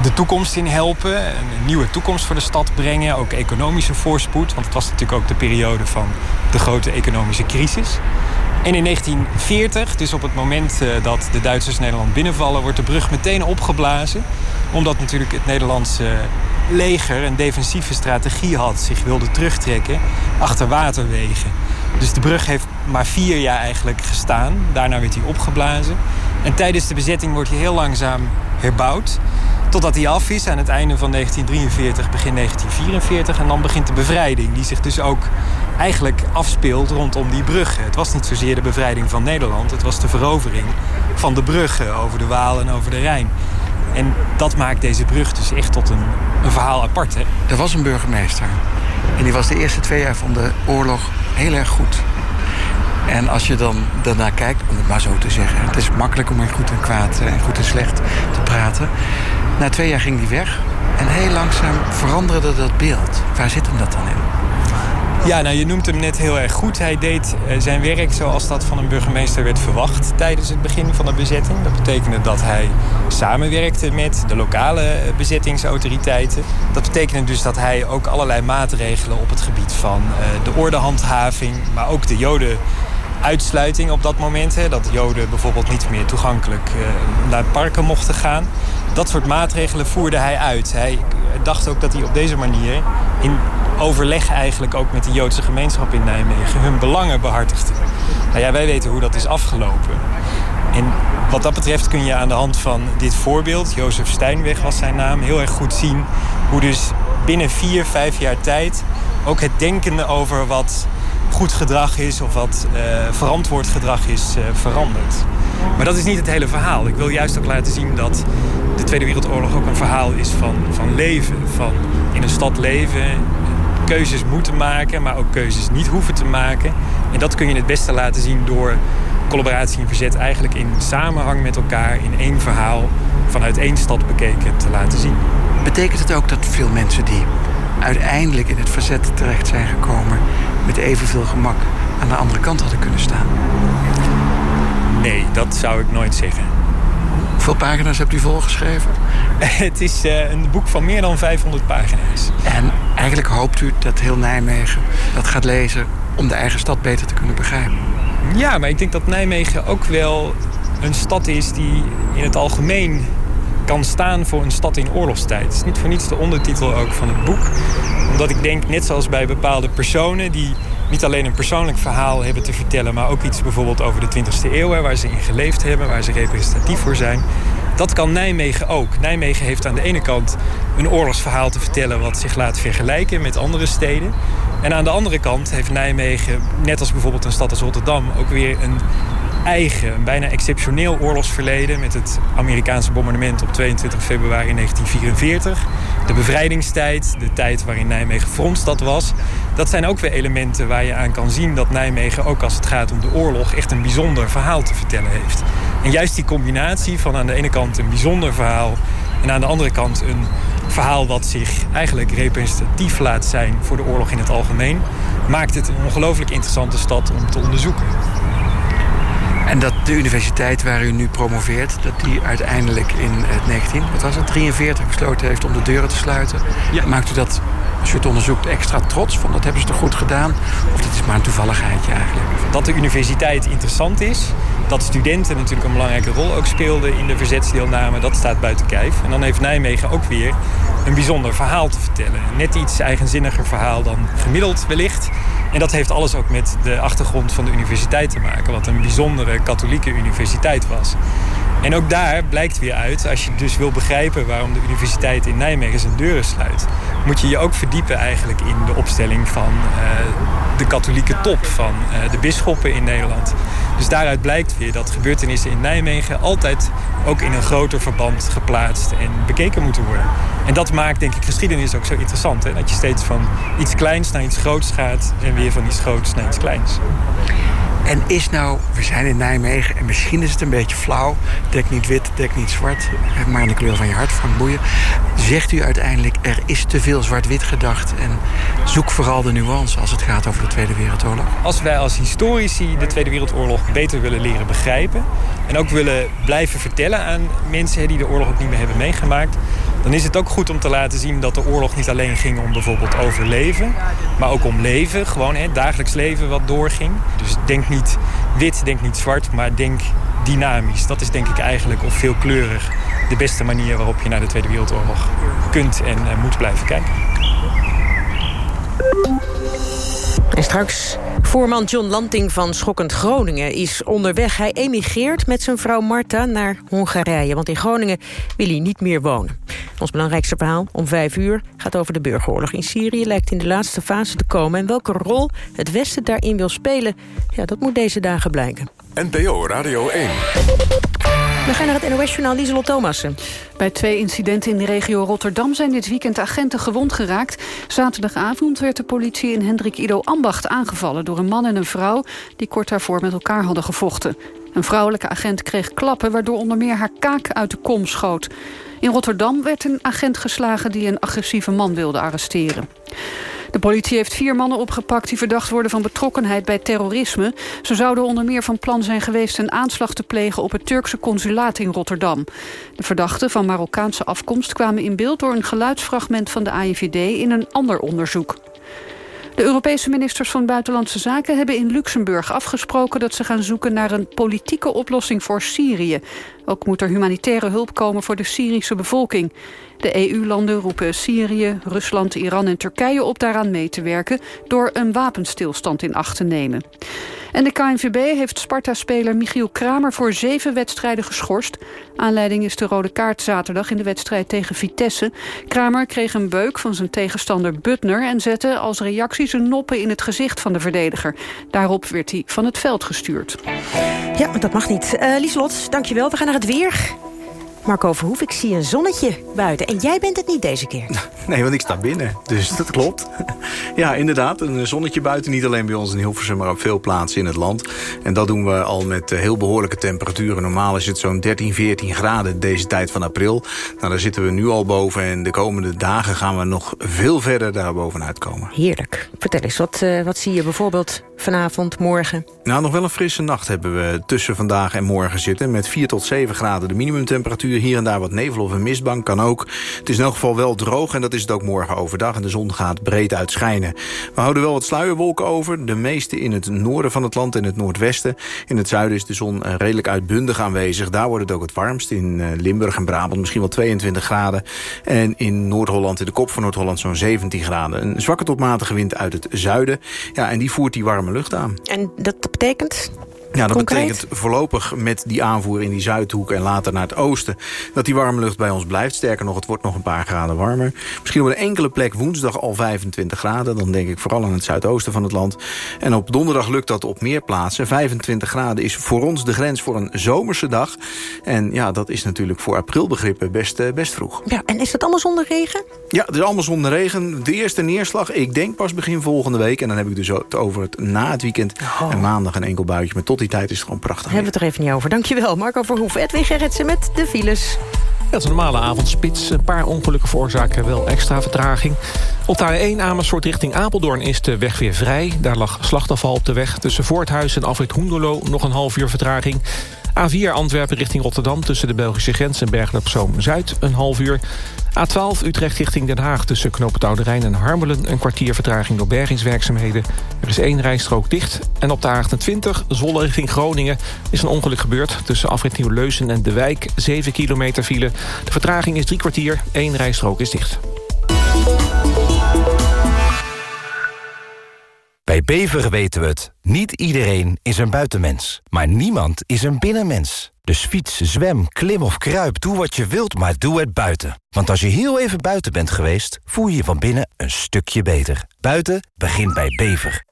de toekomst in helpen. Een nieuwe toekomst voor de stad brengen. Ook economische voorspoed. Want het was natuurlijk ook de periode van de grote economische crisis. En in 1940, dus op het moment eh, dat de Duitsers Nederland binnenvallen... wordt de brug meteen opgeblazen. Omdat natuurlijk het Nederlandse leger een defensieve strategie had. Zich wilde terugtrekken achter waterwegen. Dus de brug heeft maar vier jaar eigenlijk gestaan. Daarna werd hij opgeblazen. En tijdens de bezetting wordt hij heel langzaam herbouwd. Totdat hij af is aan het einde van 1943, begin 1944. En dan begint de bevrijding, die zich dus ook eigenlijk afspeelt rondom die bruggen. Het was niet zozeer de bevrijding van Nederland, het was de verovering van de bruggen over de Waal en over de Rijn. En dat maakt deze brug dus echt tot een, een verhaal apart. Hè? Er was een burgemeester. En die was de eerste twee jaar van de oorlog heel erg goed. En als je dan daarnaar kijkt, om het maar zo te zeggen... het is makkelijk om in goed en kwaad en goed en slecht te praten. Na twee jaar ging die weg. En heel langzaam veranderde dat beeld. Waar zit hem dat dan in? Ja, nou je noemt hem net heel erg goed. Hij deed eh, zijn werk zoals dat van een burgemeester werd verwacht tijdens het begin van de bezetting. Dat betekende dat hij samenwerkte met de lokale eh, bezettingsautoriteiten. Dat betekende dus dat hij ook allerlei maatregelen op het gebied van uh, de ordehandhaving, maar ook de joden uitsluiting op dat moment. Hè, dat Joden bijvoorbeeld niet meer toegankelijk uh, naar parken mochten gaan. Dat soort maatregelen voerde hij uit. Hij dacht ook dat hij op deze manier in overleg eigenlijk ook met de Joodse gemeenschap in Nijmegen hun belangen behartigde. Nou ja, wij weten hoe dat is afgelopen. En wat dat betreft kun je aan de hand van dit voorbeeld, Jozef Steinweg was zijn naam, heel erg goed zien hoe dus binnen vier, vijf jaar tijd ook het denken over wat goed gedrag is of wat uh, verantwoord gedrag is uh, veranderd. Maar dat is niet het hele verhaal. Ik wil juist ook laten zien dat de Tweede Wereldoorlog ook een verhaal is van, van leven. Van in een stad leven, keuzes moeten maken, maar ook keuzes niet hoeven te maken. En dat kun je het beste laten zien door collaboratie en verzet eigenlijk in samenhang met elkaar in één verhaal vanuit één stad bekeken te laten zien. Betekent het ook dat veel mensen die uiteindelijk in het verzet terecht zijn gekomen met evenveel gemak aan de andere kant hadden kunnen staan? Nee, dat zou ik nooit zeggen. Hoeveel pagina's hebt u volgeschreven? <laughs> Het is uh, een boek van meer dan 500 pagina's. En eigenlijk hoopt u dat heel Nijmegen dat gaat lezen om de eigen stad beter te kunnen begrijpen? Ja, maar ik denk dat Nijmegen ook wel een stad is die in het algemeen kan staan voor een stad in oorlogstijd. Het is niet voor niets de ondertitel ook van het boek. Omdat ik denk, net zoals bij bepaalde personen... die niet alleen een persoonlijk verhaal hebben te vertellen... maar ook iets bijvoorbeeld over de 20e eeuw... waar ze in geleefd hebben, waar ze representatief voor zijn... Dat kan Nijmegen ook. Nijmegen heeft aan de ene kant een oorlogsverhaal te vertellen... wat zich laat vergelijken met andere steden. En aan de andere kant heeft Nijmegen, net als bijvoorbeeld een stad als Rotterdam... ook weer een eigen, een bijna exceptioneel oorlogsverleden... met het Amerikaanse bombardement op 22 februari 1944. De bevrijdingstijd, de tijd waarin Nijmegen frontstad was. Dat zijn ook weer elementen waar je aan kan zien dat Nijmegen... ook als het gaat om de oorlog echt een bijzonder verhaal te vertellen heeft. En juist die combinatie van aan de ene kant een bijzonder verhaal... en aan de andere kant een verhaal wat zich eigenlijk representatief laat zijn... voor de oorlog in het algemeen... maakt het een ongelooflijk interessante stad om te onderzoeken. En dat de universiteit waar u nu promoveert... dat die uiteindelijk in het 19, wat was het, 43 besloten heeft om de deuren te sluiten. Maakt u dat, als u het onderzoekt, extra trots van? Dat hebben ze toch goed gedaan? Of dat is maar een toevalligheidje eigenlijk? Dat de universiteit interessant is... dat studenten natuurlijk een belangrijke rol ook speelden in de verzetsdeelname... dat staat buiten kijf. En dan heeft Nijmegen ook weer een bijzonder verhaal te vertellen. Net iets eigenzinniger verhaal dan gemiddeld wellicht... En dat heeft alles ook met de achtergrond van de universiteit te maken. Wat een bijzondere katholieke universiteit was. En ook daar blijkt weer uit, als je dus wil begrijpen waarom de universiteit in Nijmegen zijn deuren sluit, moet je je ook verdiepen eigenlijk in de opstelling van uh, de katholieke top, van uh, de bisschoppen in Nederland. Dus daaruit blijkt weer dat gebeurtenissen in Nijmegen altijd ook in een groter verband geplaatst en bekeken moeten worden. En dat maakt denk ik geschiedenis ook zo interessant. Hè? Dat je steeds van iets kleins naar iets groots gaat en weer van iets groots naar iets kleins. En is nou, we zijn in Nijmegen en misschien is het een beetje flauw. Dek niet wit, dek niet zwart, maar in de kleur van je hart, van Boeien. Zegt u uiteindelijk, er is te veel zwart-wit gedacht. En zoek vooral de nuance als het gaat over de Tweede Wereldoorlog. Als wij als historici de Tweede Wereldoorlog beter willen leren begrijpen... en ook willen blijven vertellen aan mensen die de oorlog ook niet meer hebben meegemaakt... dan is het ook goed om te laten zien dat de oorlog niet alleen ging om bijvoorbeeld overleven... maar ook om leven, gewoon het dagelijks leven wat doorging. Dus denk niet wit, denk niet zwart, maar denk dynamisch. Dat is denk ik eigenlijk, of veelkleurig, de beste manier waarop je naar de Tweede Wereldoorlog kunt en uh, moet blijven kijken. En straks, voorman John Lanting van Schokkend Groningen is onderweg. Hij emigreert met zijn vrouw Marta naar Hongarije. Want in Groningen wil hij niet meer wonen. Ons belangrijkste verhaal om vijf uur gaat over de burgeroorlog in Syrië. Lijkt in de laatste fase te komen. En welke rol het Westen daarin wil spelen, ja, dat moet deze dagen blijken. NPO Radio 1. We gaan naar het NOS-journaal Lieselot Thomassen. Bij twee incidenten in de regio Rotterdam zijn dit weekend agenten gewond geraakt. Zaterdagavond werd de politie in Hendrik Ido Ambacht aangevallen... door een man en een vrouw die kort daarvoor met elkaar hadden gevochten. Een vrouwelijke agent kreeg klappen... waardoor onder meer haar kaak uit de kom schoot. In Rotterdam werd een agent geslagen die een agressieve man wilde arresteren. De politie heeft vier mannen opgepakt die verdacht worden van betrokkenheid bij terrorisme. Ze zouden onder meer van plan zijn geweest een aanslag te plegen op het Turkse consulaat in Rotterdam. De verdachten van Marokkaanse afkomst kwamen in beeld door een geluidsfragment van de AIVD in een ander onderzoek. De Europese ministers van Buitenlandse Zaken hebben in Luxemburg afgesproken dat ze gaan zoeken naar een politieke oplossing voor Syrië. Ook moet er humanitaire hulp komen voor de Syrische bevolking. De EU-landen roepen Syrië, Rusland, Iran en Turkije op daaraan mee te werken... door een wapenstilstand in acht te nemen. En de KNVB heeft Sparta-speler Michiel Kramer voor zeven wedstrijden geschorst. Aanleiding is de rode kaart zaterdag in de wedstrijd tegen Vitesse. Kramer kreeg een beuk van zijn tegenstander Butner... en zette als reactie zijn noppen in het gezicht van de verdediger. Daarop werd hij van het veld gestuurd. Ja, dat mag niet. Uh, Lieslot, dankjewel. We gaan naar het weer. Marco Verhoef, ik zie een zonnetje buiten. En jij bent het niet deze keer. <laughs> Nee, want ik sta binnen. Dus dat klopt. <laughs> Ja, inderdaad. Een zonnetje buiten. Niet alleen bij ons in Hilversum, maar op veel plaatsen in het land. En dat doen we al met eh, heel behoorlijke temperaturen. Normaal is het zo'n 13, 14 graden deze tijd van april. Nou, daar zitten we nu al boven. En de komende dagen gaan we nog veel verder daarbovenuit komen. Heerlijk. Vertel eens, wat, uh, wat zie je bijvoorbeeld vanavond, morgen? Nou, nog wel een frisse nacht hebben we tussen vandaag en morgen zitten. Met 4 tot 7 graden de minimumtemperatuur. Hier en daar wat nevel of een mistbank kan ook. Het is in elk geval wel droog en dat is het ook morgen overdag. En de zon gaat breed uitschijnen. We houden wel wat sluierwolken over. De meeste in het noorden van het land en het noordwesten. In het zuiden is de zon redelijk uitbundig aanwezig. Daar wordt het ook het warmst. In eh, Limburg en Brabant misschien wel 22 graden. En in Noord-Holland, in de kop van Noord-Holland, zo'n 17 graden. Een zwakke tot matige wind uit het zuiden. Ja, en die voert die warme lucht aan. En dat betekent? Ja, dat Concreet? betekent voorlopig met die aanvoer in die Zuidhoek... en later naar het oosten, dat die warme lucht bij ons blijft. Sterker nog, het wordt nog een paar graden warmer. Misschien op een enkele plek woensdag al 25 graden. Dan denk ik vooral aan het zuidoosten van het land. En op donderdag lukt dat op meer plaatsen. 25 graden is voor ons de grens voor een zomerse dag. En ja, dat is natuurlijk voor aprilbegrippen best, eh, best vroeg. Ja, en is dat allemaal zonder regen? Ja, het is allemaal zonder regen. De eerste neerslag, ik denk pas begin volgende week. En dan heb ik dus het over het na het weekend. En maandag een enkel buitje. Maar tot die tijd is het gewoon prachtig. Hebben we het er even niet over. Dankjewel, Marco Verhoef. Edwin Gerritsen met de files. Het is een normale avondspits. Een paar ongelukken veroorzaken wel extra vertraging. Op de A1 Amersfoort richting Apeldoorn is de weg weer vrij. Daar lag slachtafval op de weg. Tussen Voorthuis en Afrit Hoenderlo nog een half uur vertraging. A4 Antwerpen richting Rotterdam tussen de Belgische grens en Bergen op Zoom Zuid een half uur. A12 Utrecht richting Den Haag tussen Knoop en Harmelen... een kwartier vertraging door bergingswerkzaamheden. Er is één rijstrook dicht. En op de A28 Zwolle richting Groningen is een ongeluk gebeurd... tussen afrit Nieuw-Leusen en De Wijk, 7 kilometer file. De vertraging is drie kwartier, één rijstrook is dicht. Bij Bever weten we het. Niet iedereen is een buitenmens. Maar niemand is een binnenmens. Dus fiets, zwem, klim of kruip, doe wat je wilt, maar doe het buiten. Want als je heel even buiten bent geweest... voel je je van binnen een stukje beter. Buiten begint bij Bever.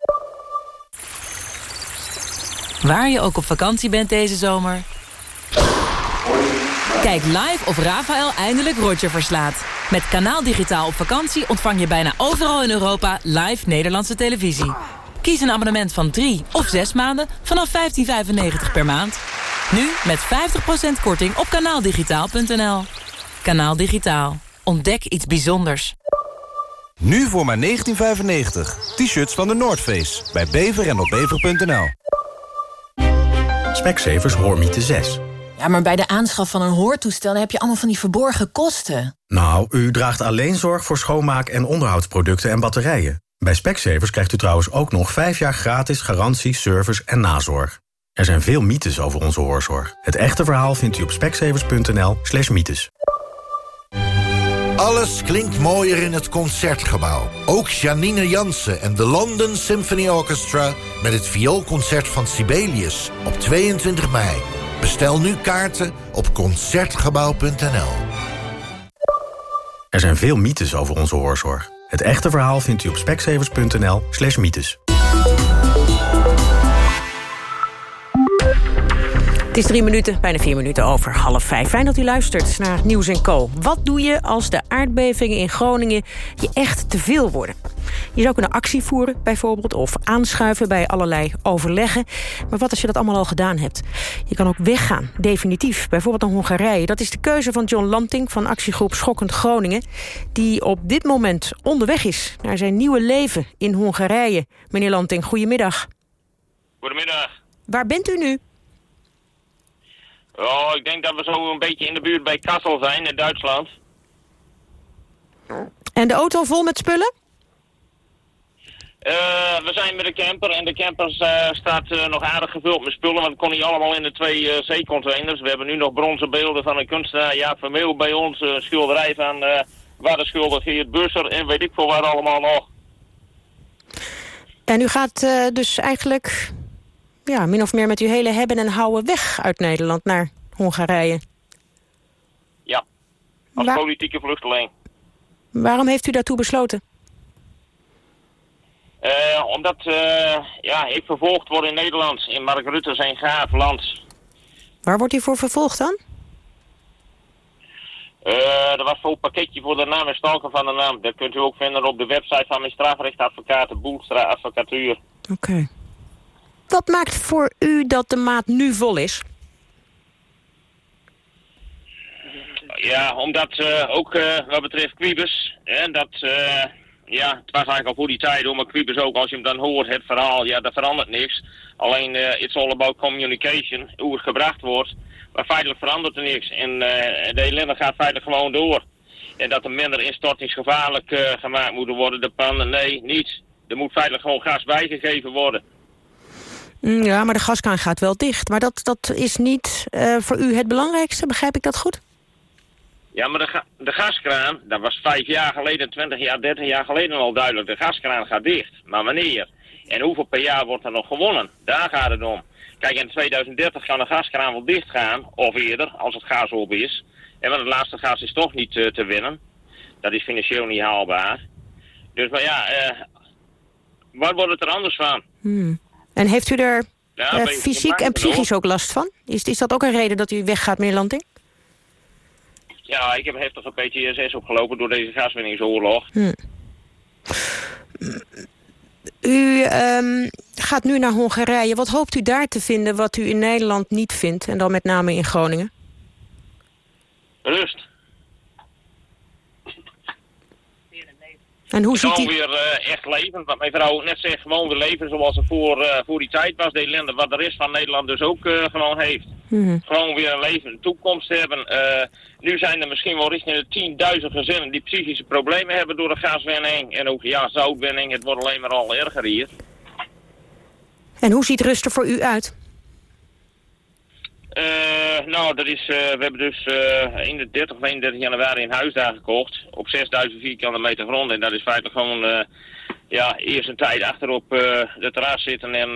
Waar je ook op vakantie bent deze zomer. Kijk live of Rafael eindelijk Roger verslaat. Met Kanaal Digitaal op vakantie ontvang je bijna overal in Europa live Nederlandse televisie. Kies een abonnement van 3 of 6 maanden vanaf 15,95 per maand. Nu met 50% korting op kanaaldigitaal.nl. Kanaal Digitaal. Ontdek iets bijzonders. Nu voor maar 19,95. T-shirts van de Noordface. Bij Bever en op bever.nl. Specsavers Hoormiete 6. Ja, maar bij de aanschaf van een hoortoestel heb je allemaal van die verborgen kosten. Nou, u draagt alleen zorg voor schoonmaak- en onderhoudsproducten en batterijen. Bij Specsavers krijgt u trouwens ook nog 5 jaar gratis garantie, service en nazorg. Er zijn veel mythes over onze hoorzorg. Het echte verhaal vindt u op specsavers.nl slash mythes. Alles klinkt mooier in het Concertgebouw. Ook Janine Jansen en de London Symphony Orchestra... met het vioolconcert van Sibelius op 22 mei. Bestel nu kaarten op Concertgebouw.nl. Er zijn veel mythes over onze hoorzorg. Het echte verhaal vindt u op specsavers.nl slash mythes. Het is drie minuten, bijna vier minuten over half vijf. Fijn dat u luistert naar Nieuws en Co. Wat doe je als de aardbevingen in Groningen je echt te veel worden? Je zou kunnen actie voeren bijvoorbeeld... of aanschuiven bij allerlei overleggen. Maar wat als je dat allemaal al gedaan hebt? Je kan ook weggaan, definitief. Bijvoorbeeld naar Hongarije. Dat is de keuze van John Lanting van actiegroep Schokkend Groningen... die op dit moment onderweg is naar zijn nieuwe leven in Hongarije. Meneer Lanting, goedemiddag. Goedemiddag. Waar bent u nu? Oh, ik denk dat we zo een beetje in de buurt bij Kassel zijn, in Duitsland. En de auto vol met spullen? Eh, we zijn met de camper en de camper eh, staat eh, nog aardig gevuld met spullen, want het kon niet allemaal in de twee zeecontainers. We hebben nu nog bronzen beelden van een kunstenaar Jaap Vermeel bij ons, een schilderij van waar de schilder Geert Busser en weet ik veel waar allemaal nog. En u gaat dus eigenlijk ja, min of meer met uw hele hebben en houden weg uit Nederland naar Hongarije. Ja, als Waar... politieke vluchteling. Waarom heeft u daartoe besloten? Uh, omdat uh, ja, ik vervolgd word in Nederland, in Mark Rutte zijn gaaf land. Waar wordt u voor vervolgd dan? Uh, er was zo'n pakketje voor de naam en stalken van de naam. Dat kunt u ook vinden op de website van mijn strafrechtadvocaat, de Boelstra Advocatuur. Oké. Okay. Wat maakt voor u dat de maat nu vol is? Ja, omdat uh, ook uh, wat betreft Quibus, hè, dat, uh, ja, het was eigenlijk al voor die tijd hoor, maar Quibus ook, als je hem dan hoort, het verhaal, ja, dat verandert niks. Alleen, it's all about communication, hoe het gebracht wordt, maar feitelijk verandert er niks. En de ellende gaat feitelijk gewoon door. En dat er minder instortingsgevaarlijk gemaakt moeten worden, de pannen, nee, niets. Er moet feitelijk gewoon gas bijgegeven worden. Ja, maar de gaskraan gaat wel dicht. Maar dat, dat is niet uh, voor u het belangrijkste, begrijp ik dat goed? Ja, maar de, ga de gaskraan, dat was vijf jaar geleden, twintig jaar, dertig jaar geleden al duidelijk. De gaskraan gaat dicht. Maar wanneer? En hoeveel per jaar wordt er nog gewonnen? Daar gaat het om. Kijk, in 2030 kan de gaskraan wel dicht gaan, of eerder, als het gas op is. En want het laatste gas is toch niet eh, te winnen. Dat is financieel niet haalbaar. Dus maar ja, eh waar wordt het er anders van? Hmm. En heeft u er Ja, eh, fysiek en psychisch ook last van? Is, is dat ook een reden dat u weggaat, meneer Lanting? Ja, ik heb heftig een PTSS opgelopen door deze gaswinningsoorlog. Hmm. U ehm, gaat nu naar Hongarije. Wat hoopt u daar te vinden wat u in Nederland niet vindt? En dan met name in Groningen? Rust. En hoe ziet die... weer eh, echt leven. Wat mijn vrouw net zegt, gewoon weer leven zoals het voor, eh, voor die tijd was. De ellende wat de rest van Nederland dus ook eh, gewoon heeft. Mhm. Gewoon weer een leven, een toekomst hebben. Nu zijn er misschien wel richting de 10.000 gezinnen die psychische problemen hebben door de gaswinning. En ook ja, zoutwinning. Het wordt alleen maar al erger hier. En hoe ziet rust er voor u uit? Eh, nou, dat is, eh, we hebben dus eh 31 of 31 januari een huis daar gekocht. Op 6000 vierkante meter grond. En dat is feitelijk gewoon, ja, eerst een tijd achterop de terras zitten en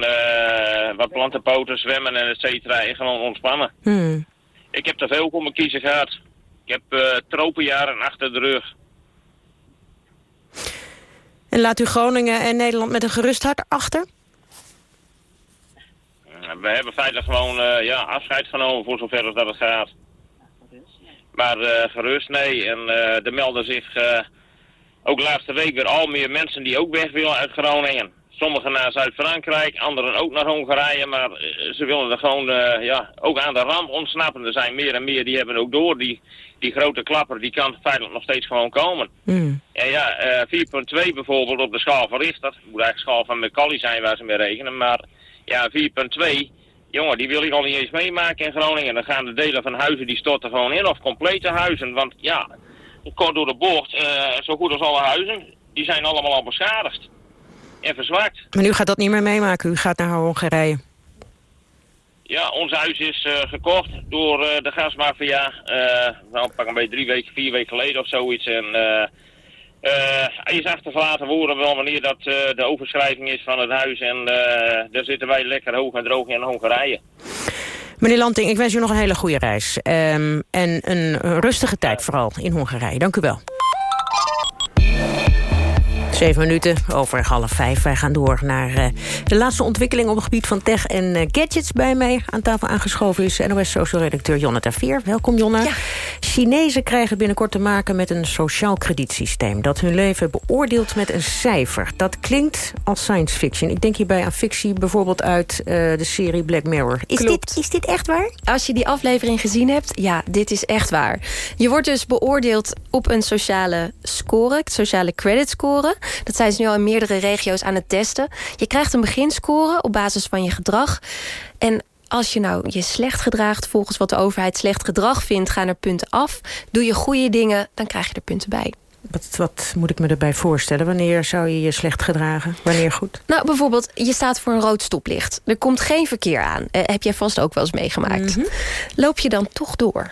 wat plantenpoten, zwemmen en et cetera. En gewoon ontspannen. Hmm. Ik heb te veel voor mijn kiezen gehad. Ik heb tropenjaren achter de rug. En laat u Groningen en Nederland met een gerust hart achter? We hebben feitelijk gewoon eh, ja, afscheid genomen voor zover als dat het gaat. Maar eh, gerust, nee. En eh, er melden zich eh, ook laatste week weer al meer mensen die ook weg willen uit Groningen. Sommigen naar Zuid-Frankrijk, anderen ook naar Hongarije. Maar eh, ze willen er gewoon eh, ja, ook aan de ramp ontsnappen. Er zijn meer en meer die hebben ook door. Die, die grote klapper die kan feitelijk nog steeds gewoon komen. Hmm. En ja, eh 4.2 bijvoorbeeld op de schaal van Richter. Het moet eigenlijk schaal van Macaulay zijn waar ze mee rekenen. Maar ja, 4.2, jongen, die wil ik al niet eens meemaken in Groningen. Dan gaan de delen van huizen die storten gewoon in. Of complete huizen. Want ja, kort door de bocht, eh, zo goed als alle huizen, die zijn allemaal al beschadigd. En verzwakt. Maar u gaat dat niet meer meemaken. U gaat naar Hongarije. Ja, ons huis is eh, gekocht door eh, de gasmafia. eh nou, pak een beetje drie weken, vier weken geleden of zoiets. En is achtergelaten worden wel wanneer dat eh, de overschrijving is van het huis. En eh, daar zitten wij lekker hoog en droog in Hongarije. Meneer Lanting, ik wens u nog een hele goede reis. Ehm, en een rustige tijd vooral in Hongarije. Dank u wel. Zeven minuten over half vijf. Wij gaan door naar eh, de laatste ontwikkeling op het gebied van tech en eh, gadgets. Bij mij aan tafel aangeschoven is NOS-social-redacteur Jonne Terveer. Welkom Jonne. Chinezen krijgen binnenkort te maken met een sociaal kredietsysteem... dat hun leven beoordeelt met een cijfer. Dat klinkt als science fiction. Ik denk hierbij aan fictie bijvoorbeeld uit eh, de serie Black Mirror. Is dit, is dit echt waar? Als je die aflevering gezien hebt, ja, dit is echt waar. Je wordt dus beoordeeld op een sociale score, sociale credit score. Dat zijn ze nu al in meerdere regio's aan het testen. Je krijgt een beginscore op basis van je gedrag. En als je nou je slecht gedraagt volgens wat de overheid slecht gedrag vindt, gaan er punten af. Doe je goede dingen, dan krijg je er punten bij. Wat, wat moet ik me erbij voorstellen? Wanneer zou je je slecht gedragen? Wanneer goed? Nou, bijvoorbeeld, je staat voor een rood stoplicht. Er komt geen verkeer aan. Eh, heb jij vast ook wel eens meegemaakt. Loop je dan toch door?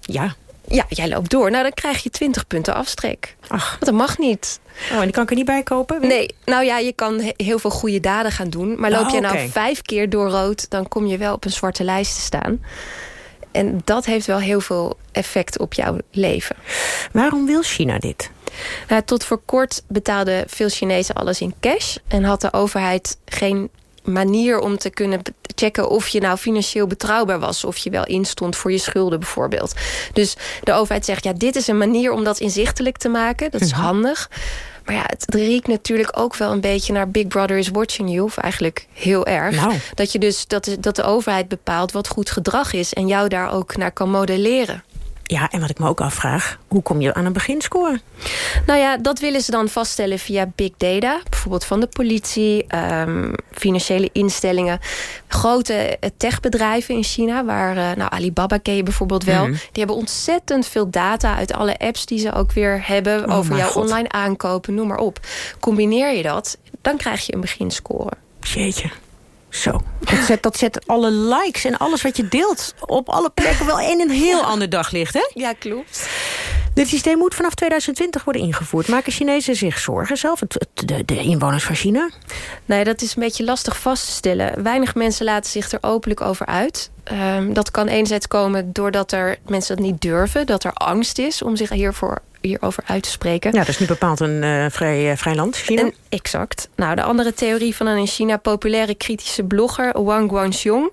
Ja. Ja, jij loopt door. Nou, dan krijg je 20 punten afstrek. Ach. Dat mag niet. Oh, en die kan ik er niet bij kopen? Nee, nou ja, je kan he- heel veel goede daden gaan doen. Maar loop Oh, je nou vijf keer door rood... dan kom je wel op een zwarte lijst te staan. En dat heeft wel heel veel effect op jouw leven. Waarom wil China dit? Nou, tot voor kort betaalden veel Chinezen alles in cash... en had de overheid geen manier om te kunnen checken of je nou financieel betrouwbaar was. Of je wel instond voor je schulden bijvoorbeeld. Dus de overheid zegt, ja, dit is een manier om dat inzichtelijk te maken. Dat is handig. Maar ja, het riekt natuurlijk ook wel een beetje naar Big Brother is watching you. Of eigenlijk heel erg. Nou. Dat, je dus, dat, dat de overheid bepaalt wat goed gedrag is. En jou daar ook naar kan modelleren. Ja, en wat ik me ook afvraag, hoe kom je aan een beginscore? Nou ja, dat willen ze dan vaststellen via big data. Bijvoorbeeld van de politie, ehm, financiële instellingen. Grote eh, techbedrijven in China, waar eh, nou, Alibaba ken je bijvoorbeeld wel. Mhm. Die hebben ontzettend veel data uit alle apps die ze ook weer hebben. Oh, over jouw God. online aankopen, noem maar op. Combineer je dat, dan krijg je een beginscore. Jeetje. Zo. Dat zet, dat zet alle likes en alles wat je deelt op alle plekken wel in een heel ander daglicht, hè? Ja, klopt. Dit systeem moet vanaf 2020 worden ingevoerd. Maken Chinezen zich zorgen zelf, het, de, de, inwoners van China? Nee, dat is een beetje lastig vast te stellen. Weinig mensen laten zich er openlijk over uit. Um, dat kan enerzijds komen doordat er mensen dat niet durven. Dat er angst is om zich hiervoor hierover uit te spreken. Ja, dat is niet bepaald een uh, vrij, uh, vrij land, China. En, exact. Nou, de andere theorie van een in China populaire kritische blogger... Wang Guangxiong,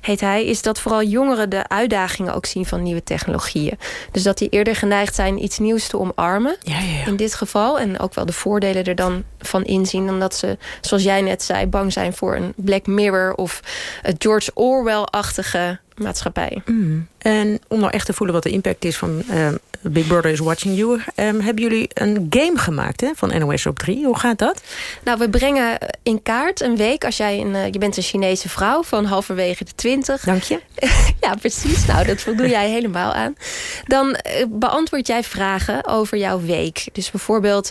heet hij... is dat vooral jongeren de uitdagingen ook zien van nieuwe technologieën. Dus dat die eerder geneigd zijn iets nieuws te omarmen. Ja, ja, ja. In dit geval. En ook wel de voordelen er dan van inzien. Omdat ze, zoals jij net zei, bang zijn voor een Black Mirror... of het George Orwell-achtige maatschappij. Mm. En om nou echt te voelen wat de impact is van uh, Big Brother is Watching You... Um, hebben jullie een game gemaakt hè, van NOS op 3. Hoe gaat dat? Nou, we brengen in kaart een week. Als jij een, uh, je bent een Chinese vrouw van halverwege de 20. Dank je. <laughs> ja, precies. Nou, dat voldoe jij helemaal aan. Dan uh, beantwoord jij vragen over jouw week. Dus bijvoorbeeld,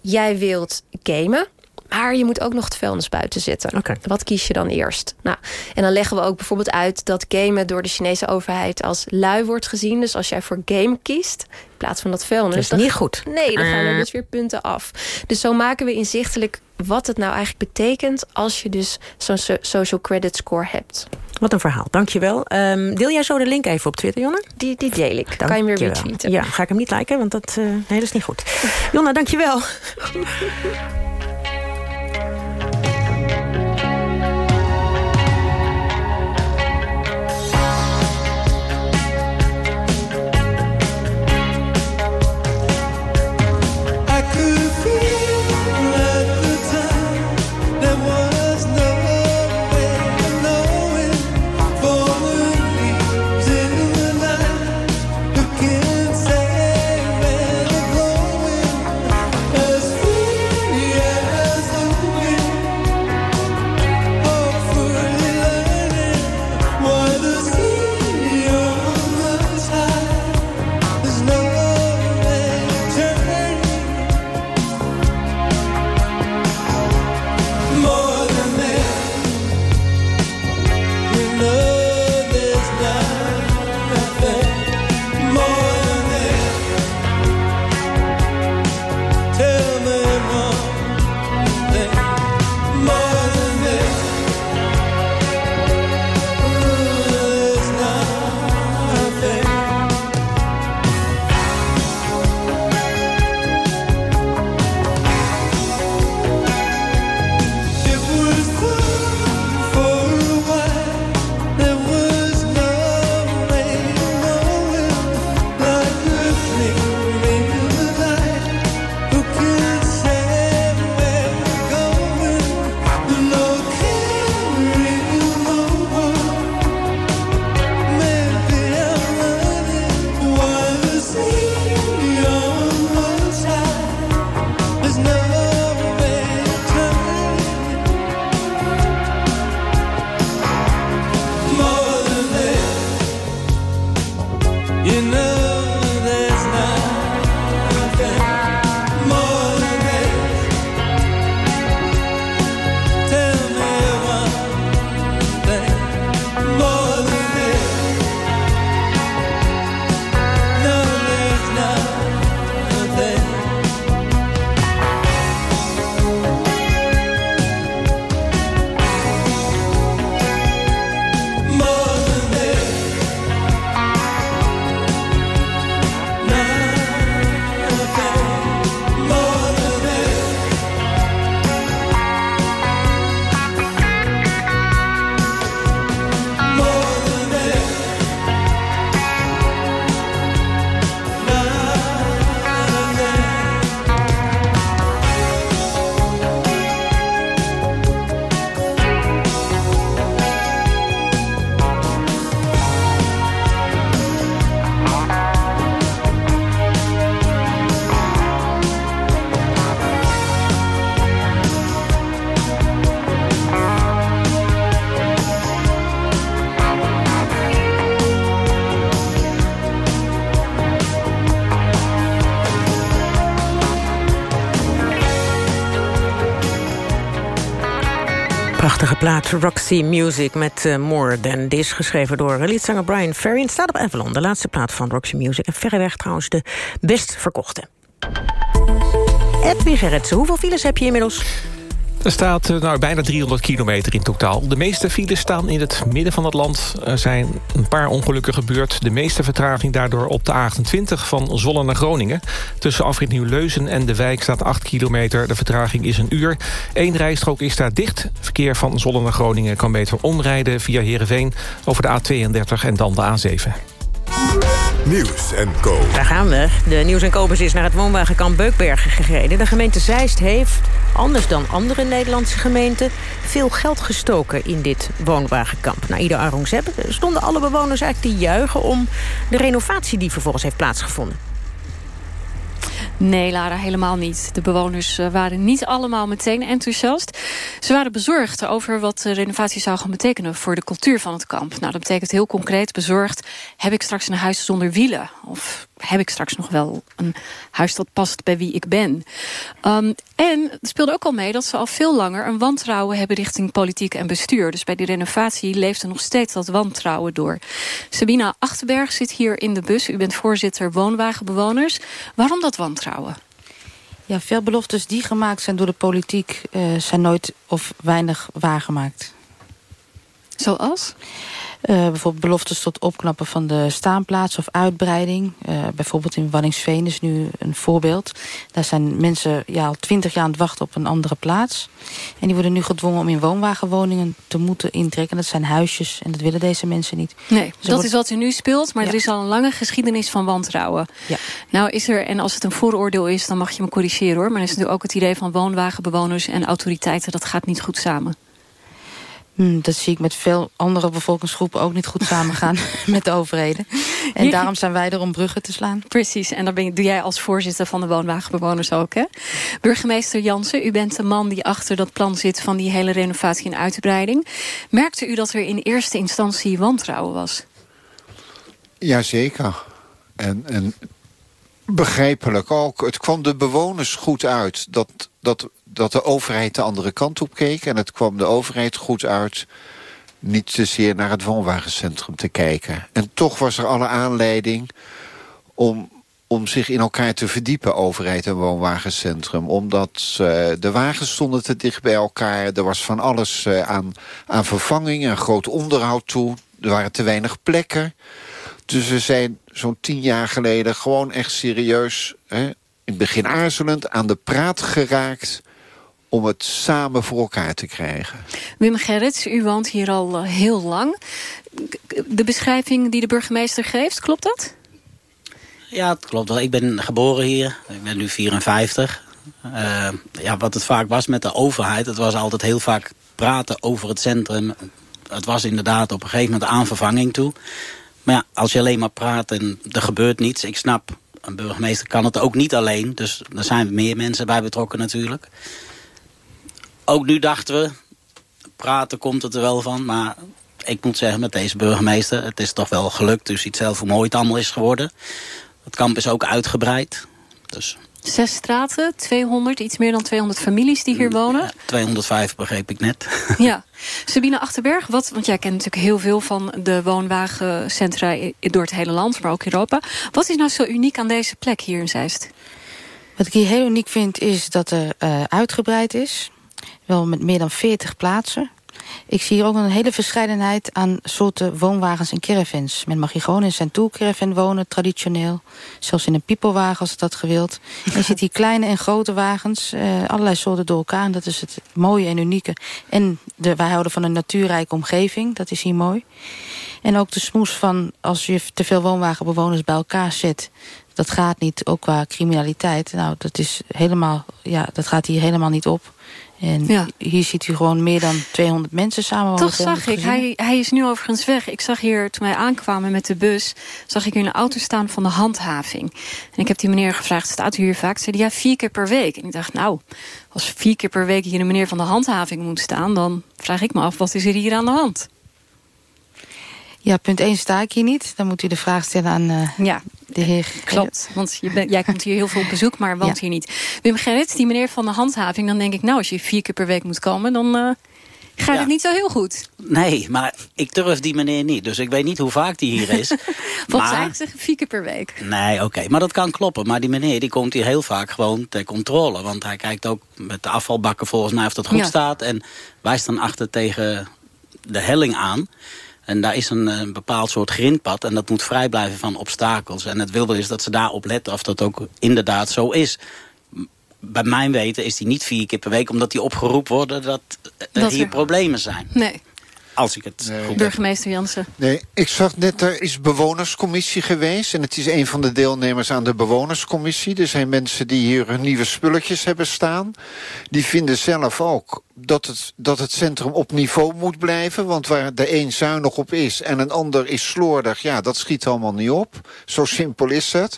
jij wilt gamen... Maar je moet ook nog het vuilnis buiten zetten. Okay. Wat kies je dan eerst? Nou, en dan leggen we ook bijvoorbeeld uit dat gamen door de Chinese overheid als lui wordt gezien. Dus als jij voor game kiest, in plaats van dat vuilnis. Dat is dan, niet goed. Nee, dan gaan er dus weer punten af. Dus zo maken we inzichtelijk wat het nou eigenlijk betekent als je dus zo'n social credit score hebt. Wat een verhaal, dankjewel. Um, deel jij zo de link even op Twitter, Jonne? Die, die deel ik. Dank kan je hem weer retweeten. Ja, ga ik hem niet liken, want dat, uh, nee, dat is niet goed. Jonna, dankjewel. <laughs> Prachtige plaat Roxy Music met uh, More Than This... geschreven door liedzanger Brian Ferry. Het staat op Avalon, de laatste plaat van Roxy Music. En verreweg trouwens de best verkochte. Edwin Gerritsen, hoeveel files heb je inmiddels? Er staat eh, nou, bijna 300 kilometer in totaal. De meeste files staan in het midden van het land. Er zijn een paar ongelukken gebeurd. De meeste vertraging daardoor op de A28 van Zwolle naar Groningen. Tussen afrit Nieuw-Leuzen en de wijk staat 8 kilometer. De vertraging is een uur. Eén rijstrook is daar dicht. Verkeer van Zwolle naar Groningen kan beter omrijden via Heerenveen... over de A32 en dan de A7. Nieuws en Co. Daar gaan we. De Nieuws en Co-bus is naar het woonwagenkamp Beukbergen gereden. De gemeente Zeist heeft, anders dan andere Nederlandse gemeenten... veel geld gestoken in dit woonwagenkamp. Na ieder Arongzeb stonden alle bewoners eigenlijk te juichen... om de renovatie die vervolgens heeft plaatsgevonden. Nee, Lara, helemaal niet. De bewoners eh, waren niet allemaal meteen enthousiast. Ze waren bezorgd over wat de renovatie zou gaan betekenen... voor de cultuur van het kamp. Nou, dat betekent heel concreet bezorgd... heb ik straks een huis zonder wielen? Of heb ik straks nog wel een huis dat past bij wie ik ben? Um, en het speelde ook al mee dat ze al veel langer... een wantrouwen hebben richting politiek en bestuur. Dus bij die renovatie leeft er nog steeds dat wantrouwen door. Sabina Achterberg zit hier in de bus. U bent voorzitter woonwagenbewoners. Waarom dat wantrouwen? Ja, veel beloftes die gemaakt zijn door de politiek... Uh, zijn nooit of weinig waargemaakt. Zoals? Uh, bijvoorbeeld beloftes tot opknappen van de staanplaats of uitbreiding. Uh, bijvoorbeeld in Wanningsveen is nu een voorbeeld. Daar zijn mensen ja, al twintig jaar aan het wachten op een andere plaats. En die worden nu gedwongen om in woonwagenwoningen te moeten intrekken. Dat zijn huisjes en dat willen deze mensen niet. Nee, dus dat wordt... is wat er nu speelt. Maar ja. er is al een lange geschiedenis van wantrouwen. Ja. Nou is er, en als het een vooroordeel is, dan mag je me corrigeren hoor. Maar er is natuurlijk ook het idee van woonwagenbewoners en autoriteiten. Dat gaat niet goed samen. Hmm, dat zie ik met veel andere bevolkingsgroepen ook niet goed samengaan <laughs> met de overheden. En daarom zijn wij er om bruggen te slaan. Precies, en dat ben je, doe jij als voorzitter van de woonwagenbewoners ook. Hè? Burgemeester Jansen, u bent de man die achter dat plan zit... van die hele renovatie en uitbreiding. Merkte u dat er in eerste instantie wantrouwen was? Jazeker. En, en begrijpelijk ook. Het kwam de bewoners goed uit dat, dat dat de overheid de andere kant op keek. En het kwam de overheid goed uit niet zozeer naar het woonwagencentrum te kijken. En toch was er alle aanleiding om, om zich in elkaar te verdiepen, overheid en woonwagencentrum. Omdat uh, de wagens stonden te dicht bij elkaar. Er was van alles uh, aan, aan vervanging en groot onderhoud toe. Er waren te weinig plekken. Dus we zijn zo'n tien jaar geleden gewoon echt serieus... Hè, in het begin aarzelend aan de praat geraakt om het samen voor elkaar te krijgen. Wim Gerrits, u woont hier al uh, heel lang. De beschrijving die de burgemeester geeft, klopt dat? Ja, het klopt wel. Ik ben geboren hier. Ik ben nu 54. Uh, ja, wat het vaak was met de overheid... het was altijd heel vaak praten over het centrum. Het was inderdaad op een gegeven moment aan vervanging toe. Maar ja, als je alleen maar praat en er gebeurt niets... ik snap, een burgemeester kan het ook niet alleen. Dus er zijn meer mensen bij betrokken natuurlijk ook nu dachten we, praten komt het er wel van. Maar ik moet zeggen, met deze burgemeester, het is toch wel gelukt. Dus ziet zelf hoe mooi het allemaal is geworden. Het kamp is ook uitgebreid. Dus Zes straten, 200, iets meer dan 200 families die hier wonen. Ja, 205 begreep ik net. <laughs> Ja. Sabine Achterberg, wat, want jij kent natuurlijk heel veel van de woonwagencentra door het hele land, maar ook Europa. Wat is nou zo uniek aan deze plek hier in Zeist? Wat ik hier heel uniek vind is dat er uh, uitgebreid is wel met meer dan 40 plaatsen. Ik zie hier ook een hele verscheidenheid aan soorten woonwagens en caravans. Men mag hier gewoon in zijn wonen, traditioneel. Zelfs in een piepelwagen als dat gewild. Je ziet hier kleine en grote wagens, eh, allerlei soorten door elkaar. En dat is het mooie en unieke. En de, wij houden van een natuurrijke omgeving, dat is hier mooi. En ook de smoes van als je te veel woonwagenbewoners bij elkaar zet... dat gaat niet, ook qua criminaliteit. Nou, dat, is helemaal, ja, dat gaat hier helemaal niet op. En ja. hier ziet u gewoon meer dan 200 mensen samen. Toch zag ik, hij, hij is nu overigens weg. Ik zag hier, toen wij aankwamen met de bus... zag ik hier een auto staan van de handhaving. En ik heb die meneer gevraagd, staat u hier vaak? Zei ja, vier keer per week. En ik dacht, nou, als vier keer per week hier een meneer van de handhaving moet staan... dan vraag ik me af, wat is er hier aan de hand? Ja, punt 1 sta ik hier niet. Dan moet u de vraag stellen aan uh, ja, de heer... Klopt, want je ben, jij komt hier heel veel op bezoek, maar <laughs> woont ja. hier niet. Wim Gerrit, die meneer van de handhaving... dan denk ik, nou, als je vier keer per week moet komen... dan uh, Gaat het niet zo heel goed? Nee, maar ik durf die meneer niet. Dus ik weet niet hoe vaak die hier is. <laughs> Volgens mij zeggen vier keer per week. Nee, oké, maar dat kan kloppen. Maar die meneer die komt hier heel vaak gewoon ter controle. Want hij kijkt ook met de afvalbakken volgens mij of dat goed Ja. staat. En wij staan achter tegen de helling aan. En daar is een, eh, bepaald soort grindpad. En dat moet vrij blijven van obstakels. En het wilde is dat ze daarop letten of dat ook inderdaad zo is. Bij mijn weten is die niet vier keer per week... omdat die opgeroepen worden dat er Dat hier er- problemen zijn. Nee, Als ik het goed heb. burgemeester Jansen. Nee, ik zag net, er is bewonerscommissie geweest. En het is een van de deelnemers aan de bewonerscommissie. Er zijn mensen die hier hun nieuwe spulletjes hebben staan. Die vinden zelf ook dat het, dat het centrum op niveau moet blijven. Want waar de een zuinig op is en een ander is slordig... ja, dat schiet allemaal niet op. Zo simpel is het.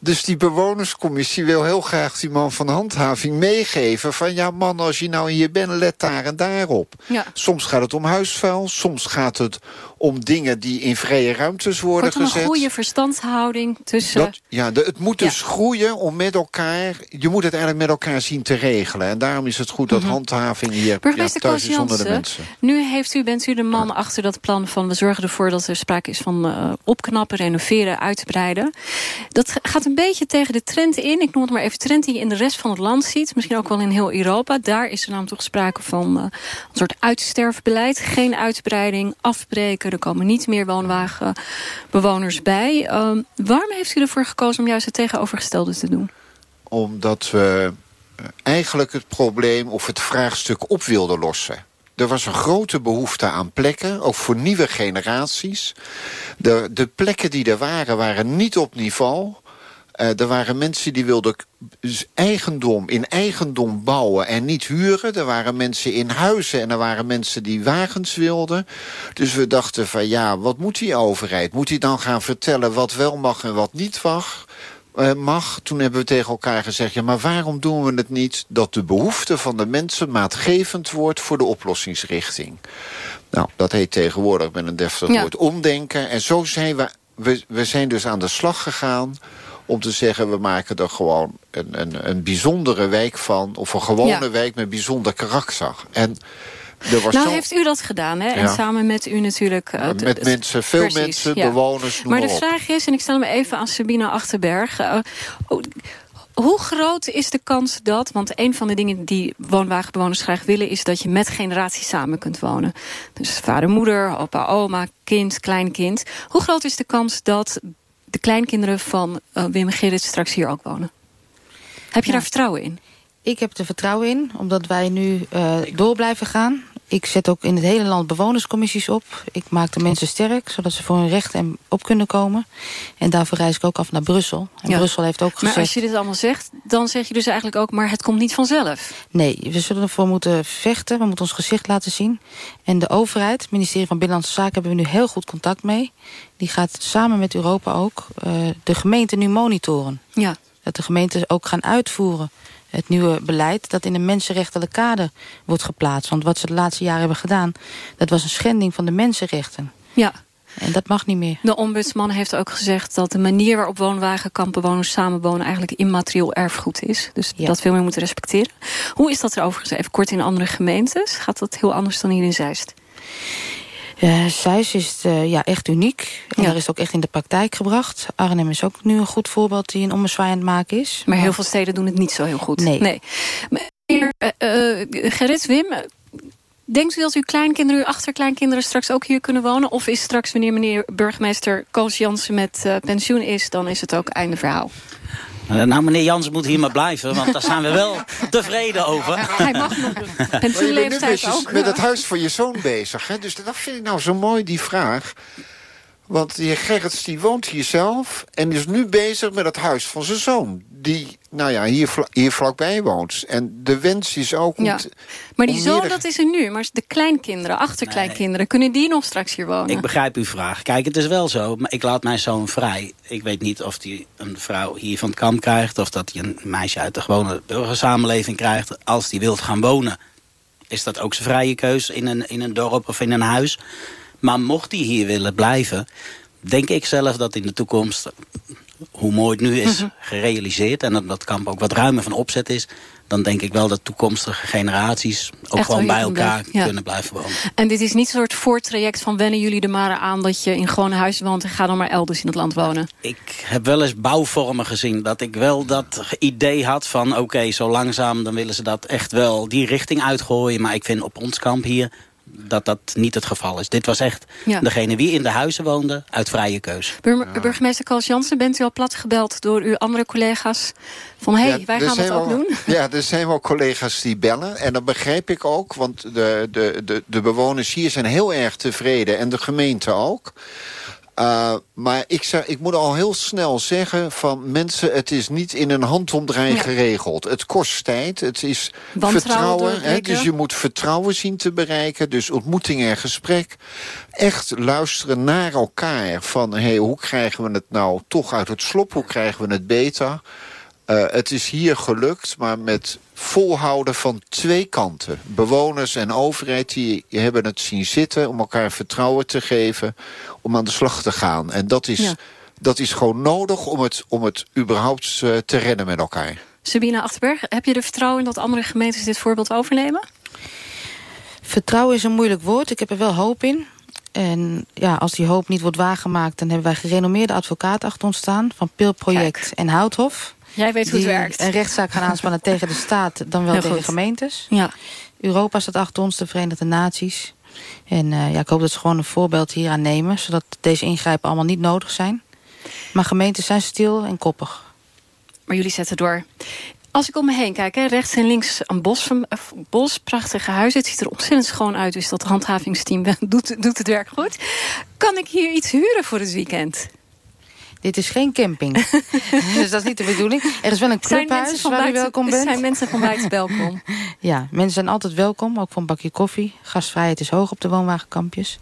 Dus die bewonerscommissie wil heel graag die man van handhaving meegeven... van ja man, als je nou hier bent, let daar en daarop. Ja. Soms gaat het om huisvuil, soms gaat het om dingen die in vrije ruimtes worden Kortom, een gezet. goede verstandshouding tussen... Dat, ja, de, het moet dus groeien om met elkaar... Je moet het eigenlijk met elkaar zien te regelen. En daarom is het goed dat handhaving hier ja, Burgemeester Jansen, mensen. nu heeft u, bent u de man achter dat plan van... we zorgen ervoor dat er sprake is van eh, opknappen, renoveren, uitbreiden. Dat gaat een beetje tegen de trend in. Ik noem het maar even trend die je in de rest van het land ziet. Misschien ook wel in heel Europa. Daar is er namelijk toch sprake van eh, een soort uitsterfbeleid. Geen uitbreiding, afbreken. Er komen niet meer woonwagenbewoners bij. Ehm, waarom heeft u ervoor gekozen om juist het tegenovergestelde te doen? Omdat we eigenlijk het probleem of het vraagstuk op wilden lossen. Er was een grote behoefte aan plekken, ook voor nieuwe generaties. De, de plekken die er waren, waren niet op niveau. Eh, er waren mensen die wilden eigendom in eigendom bouwen en niet huren. Er waren mensen in huizen en er waren mensen die wagens wilden. Dus we dachten van ja, wat moet die overheid? Moet die dan gaan vertellen wat wel mag en wat niet mag? Eh, mag. Toen hebben we tegen elkaar gezegd... ja, maar waarom doen we het niet dat de behoefte van de mensen... maatgevend wordt voor de oplossingsrichting? Nou, dat heet tegenwoordig met een deftig Ja. woord omdenken. En zo zijn we, we... We zijn dus aan de slag gegaan om te zeggen... we maken er gewoon een, een, een bijzondere wijk van... of een gewone Ja. wijk met bijzonder karakter. En nou, zo... heeft u dat gedaan, hè? En Ja. samen met u natuurlijk. eh, met mensen, veel Precies, mensen, ja. bewoners, noem Maar maar, de op. vraag is, en ik stel hem even aan Sabine Achterberg. eh, hoe- hoe groot is de kans dat, want een van de dingen die woonwagenbewoners graag willen... is dat je met generaties samen kunt wonen. Dus vader, moeder, opa, oma, kind, kleinkind. Hoe groot is de kans dat de kleinkinderen van eh, Wim en Gerrit straks hier ook wonen? Heb je Ja. daar vertrouwen in? Ik heb er vertrouwen in, omdat wij nu eh, door blijven gaan. Ik zet ook in het hele land bewonerscommissies op. Ik maak de mensen sterk, zodat ze voor hun recht en op kunnen komen. En daarvoor reis ik ook af naar Brussel. En Ja. Brussel heeft ook Maar gezegd... als je dit allemaal zegt, dan zeg je dus eigenlijk ook... maar het komt niet vanzelf. Nee, we zullen ervoor moeten vechten. We moeten ons gezicht laten zien. En de overheid, het ministerie van Binnenlandse Zaken... hebben we nu heel goed contact mee. Die gaat samen met Europa ook eh, de gemeente nu monitoren. Ja. Dat de gemeenten ook gaan uitvoeren. Het nieuwe beleid dat in een mensenrechtelijke kader wordt geplaatst. Want wat ze de laatste jaren hebben gedaan... dat was een schending van de mensenrechten. Ja. En dat mag niet meer. De ombudsman heeft ook gezegd dat de manier waarop woonwagenkampbewoners samenwonen eigenlijk immaterieel erfgoed is. Dus dat veel meer moeten respecteren. Hoe is dat er overigens even kort in andere gemeentes? Gaat dat heel anders dan hier in Zeist? Uh, Zeist is uh, ja, echt uniek. En daar is het ook echt in de praktijk gebracht. Arnhem is ook nu een goed voorbeeld die een ommezwaai aan het maken is. Maar heel veel steden doen het niet zo heel goed. Nee. nee. Meneer uh, Gerrit, Wim... Denkt u dat uw kleinkinderen, uw achterkleinkinderen straks ook hier kunnen wonen? Of is straks wanneer meneer burgemeester Koos Jansen met pensioen is... dan is het ook einde verhaal? Nou, meneer Jans moet hier maar blijven, want daar zijn we wel tevreden over. Hij mag nog <laughs> pensioenleeftijd ook. met het huis van je zoon bezig. Hè? Dus dat vind ik nou zo mooi, die vraag. Want die Gerrits die woont hier zelf en is nu bezig met het huis van zijn zoon. Die nou ja, hier, vla hier vlakbij woont. En de wens is ook... Ja. maar die zoon, dat is er nu. Maar de kleinkinderen, achterkleinkinderen... Nee. kunnen die nog straks hier wonen? Ik begrijp uw vraag. Kijk, het is wel zo. Maar ik laat mijn zoon vrij. Ik weet niet of hij een vrouw hier van het kamp krijgt... of dat hij een meisje uit de gewone burgersamenleving krijgt. Als hij wilt gaan wonen, is dat ook zijn vrije keus... in een, in een dorp of in een huis... Maar mocht hij hier willen blijven, denk ik zelf dat in de toekomst, hoe mooi het nu is, gerealiseerd... en dat dat kamp ook wat ruimer van opzet is... dan denk ik wel dat toekomstige generaties... ook Echt gewoon bij elkaar blijven, ja. kunnen blijven wonen. En dit is niet een soort voortraject van wennen jullie er maar aan... dat je in gewone huizen woont en ga dan maar elders in het land wonen. Ik heb wel eens bouwvormen gezien dat ik wel dat idee had van... oké, zo langzaam dan willen ze dat echt wel die richting uitgooien. Maar ik vind op ons kamp hier dat dat niet het geval is. Dit was echt Ja. degene wie in de huizen woonde uit vrije keus. Bur- Burgemeester Koos Jansen, bent u al plat gebeld door uw andere collega's... van hé, hey, Ja, wij gaan het ook wel- doen? <laughs> Ja, er zijn wel collega's die bellen. En dat begrijp ik ook, want de, de, de, de bewoners hier zijn heel erg tevreden. En de gemeente ook. Uh, maar ik, zeg, ik moet al heel snel zeggen van mensen, het is niet in een handomdraai Ja. geregeld. Het kost tijd, het is Wantrouwen vertrouwen. Hè, dus je moet vertrouwen zien te bereiken. Dus ontmoeting en gesprek. Echt luisteren naar elkaar. Van hey, hoe krijgen we het nou toch uit het slop? Hoe krijgen we het beter? Uh, het is hier gelukt, maar met volhouden van twee kanten. Bewoners en overheid die hebben het zien zitten... om elkaar vertrouwen te geven om aan de slag te gaan. En dat is, Ja. dat is gewoon nodig om het, om het überhaupt uh, te redden met elkaar. Sabine Achterberg, heb je er vertrouwen in dat andere gemeentes dit voorbeeld overnemen? Vertrouwen is een moeilijk woord. Ik heb er wel hoop in. En ja, als die hoop niet wordt waargemaakt... dan hebben wij gerenommeerde advocaat achter ons staan... van Pilproject en Houthof. Jij weet hoe het werkt. een rechtszaak gaan aanspannen <laughs> tegen de staat... dan wel Heel tegen goed. gemeentes. Ja. Europa staat achter ons, de Verenigde Naties. En uh, ja, ik hoop dat ze gewoon een voorbeeld hier aan nemen... zodat deze ingrijpen allemaal niet nodig zijn. Maar gemeentes zijn stil en koppig. Maar jullie zetten door. Als ik om me heen kijk, hè, rechts en links een bos, van, uh, bos, prachtige huizen. Het ziet er ontzettend schoon uit, dus dat handhavingsteam <laughs> doet, doet het werk goed. Kan ik hier iets huren voor het weekend? Dit is geen camping. <laughs> dus dat is niet de bedoeling. Er is wel een clubhuis waar buiten, u welkom bent. Zijn mensen van buiten welkom? <laughs> ja, mensen zijn altijd welkom. Ook voor een bakje koffie. Gastvrijheid is hoog op de woonwagenkampjes.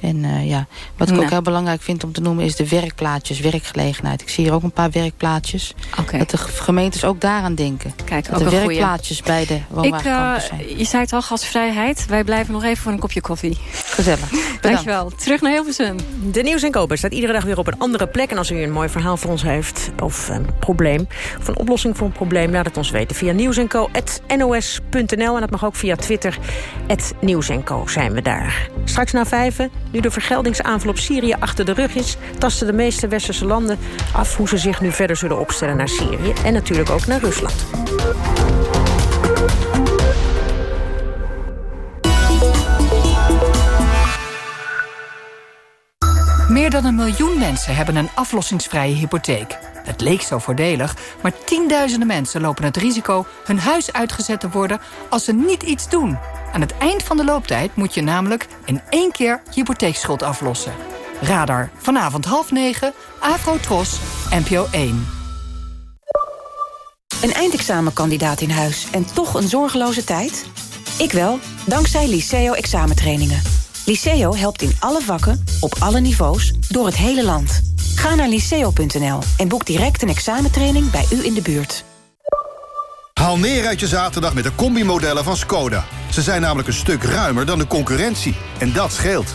En uh, ja, wat ik Nou. ook heel belangrijk vind om te noemen... is de werkplaatjes, werkgelegenheid. Ik zie hier ook een paar werkplaatjes. Okay. Dat de gemeentes ook daaraan denken. Kijk, dat ook de een werkplaatjes bij de woonwagencampus ik, uh, zijn. Je zei het al, gasvrijheid. Wij blijven nog even voor een kopje koffie. Gezellig. <laughs> Bedankt. Dankjewel. Terug naar Hilversum. De Nieuws en Koper staat iedere dag weer op een andere plek. En als u een mooi verhaal voor ons heeft, of een probleem... of een oplossing voor een probleem, laat het ons weten via nieuwsenco.nos.nl. En dat mag ook via Twitter, nieuwsenco zijn we daar. Straks na vijven, nu de vergeldingsaanval op Syrië achter de rug is... tasten de meeste westerse landen af hoe ze zich nu verder zullen opstellen naar Syrië. En natuurlijk ook naar Rusland. Meer dan een miljoen mensen hebben een aflossingsvrije hypotheek. Het leek zo voordelig, maar tienduizenden mensen lopen het risico... hun huis uitgezet te worden als ze niet iets doen. Aan het eind van de looptijd moet je namelijk in één keer hypotheekschuld aflossen. Radar, vanavond half negen, Afro-Tros, NPO 1. Een eindexamenkandidaat in huis en toch een zorgeloze tijd? Ik wel, dankzij Liceo examentrainingen. Liceo helpt in alle vakken, op alle niveaus, door het hele land. Ga naar liceo.nl en boek direct een examentraining bij u in de buurt. Haal neer uit je zaterdag met de combimodellen van Skoda. Ze zijn namelijk een stuk ruimer dan de concurrentie. En dat scheelt.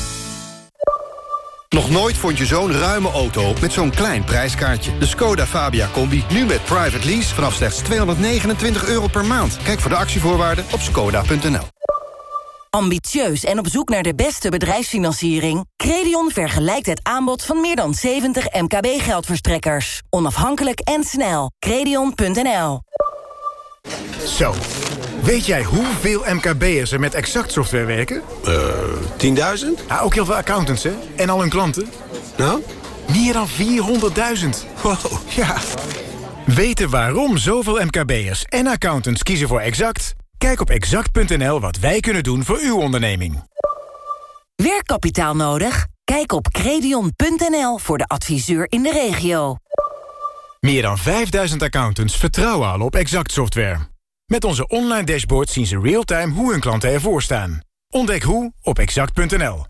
Nog nooit vond je zo'n ruime auto met zo'n klein prijskaartje. De Skoda Fabia Combi, nu met private lease vanaf slechts 229 euro per maand. Kijk voor de actievoorwaarden op skoda.nl. Ambitieus en op zoek naar de beste bedrijfsfinanciering? Credion vergelijkt het aanbod van meer dan 70 MKB-geldverstrekkers. Onafhankelijk en snel. Credion.nl Zo, weet jij hoeveel MKB'ers er met Exact software werken? Eh, 10.000? Ja, ook heel veel accountants, hè? En al hun klanten. Nou? Meer dan 400.000. Wow. Ja. Weten waarom zoveel MKB'ers en accountants kiezen voor Exact? Kijk op exact.nl wat wij kunnen doen voor uw onderneming. Werkkapitaal nodig? Kijk op credion.nl voor de adviseur in de regio. Meer dan 5000 accountants vertrouwen al op Exact software. Met onze online dashboard zien ze real-time hoe hun klanten ervoor staan. Ontdek hoe op exact.nl.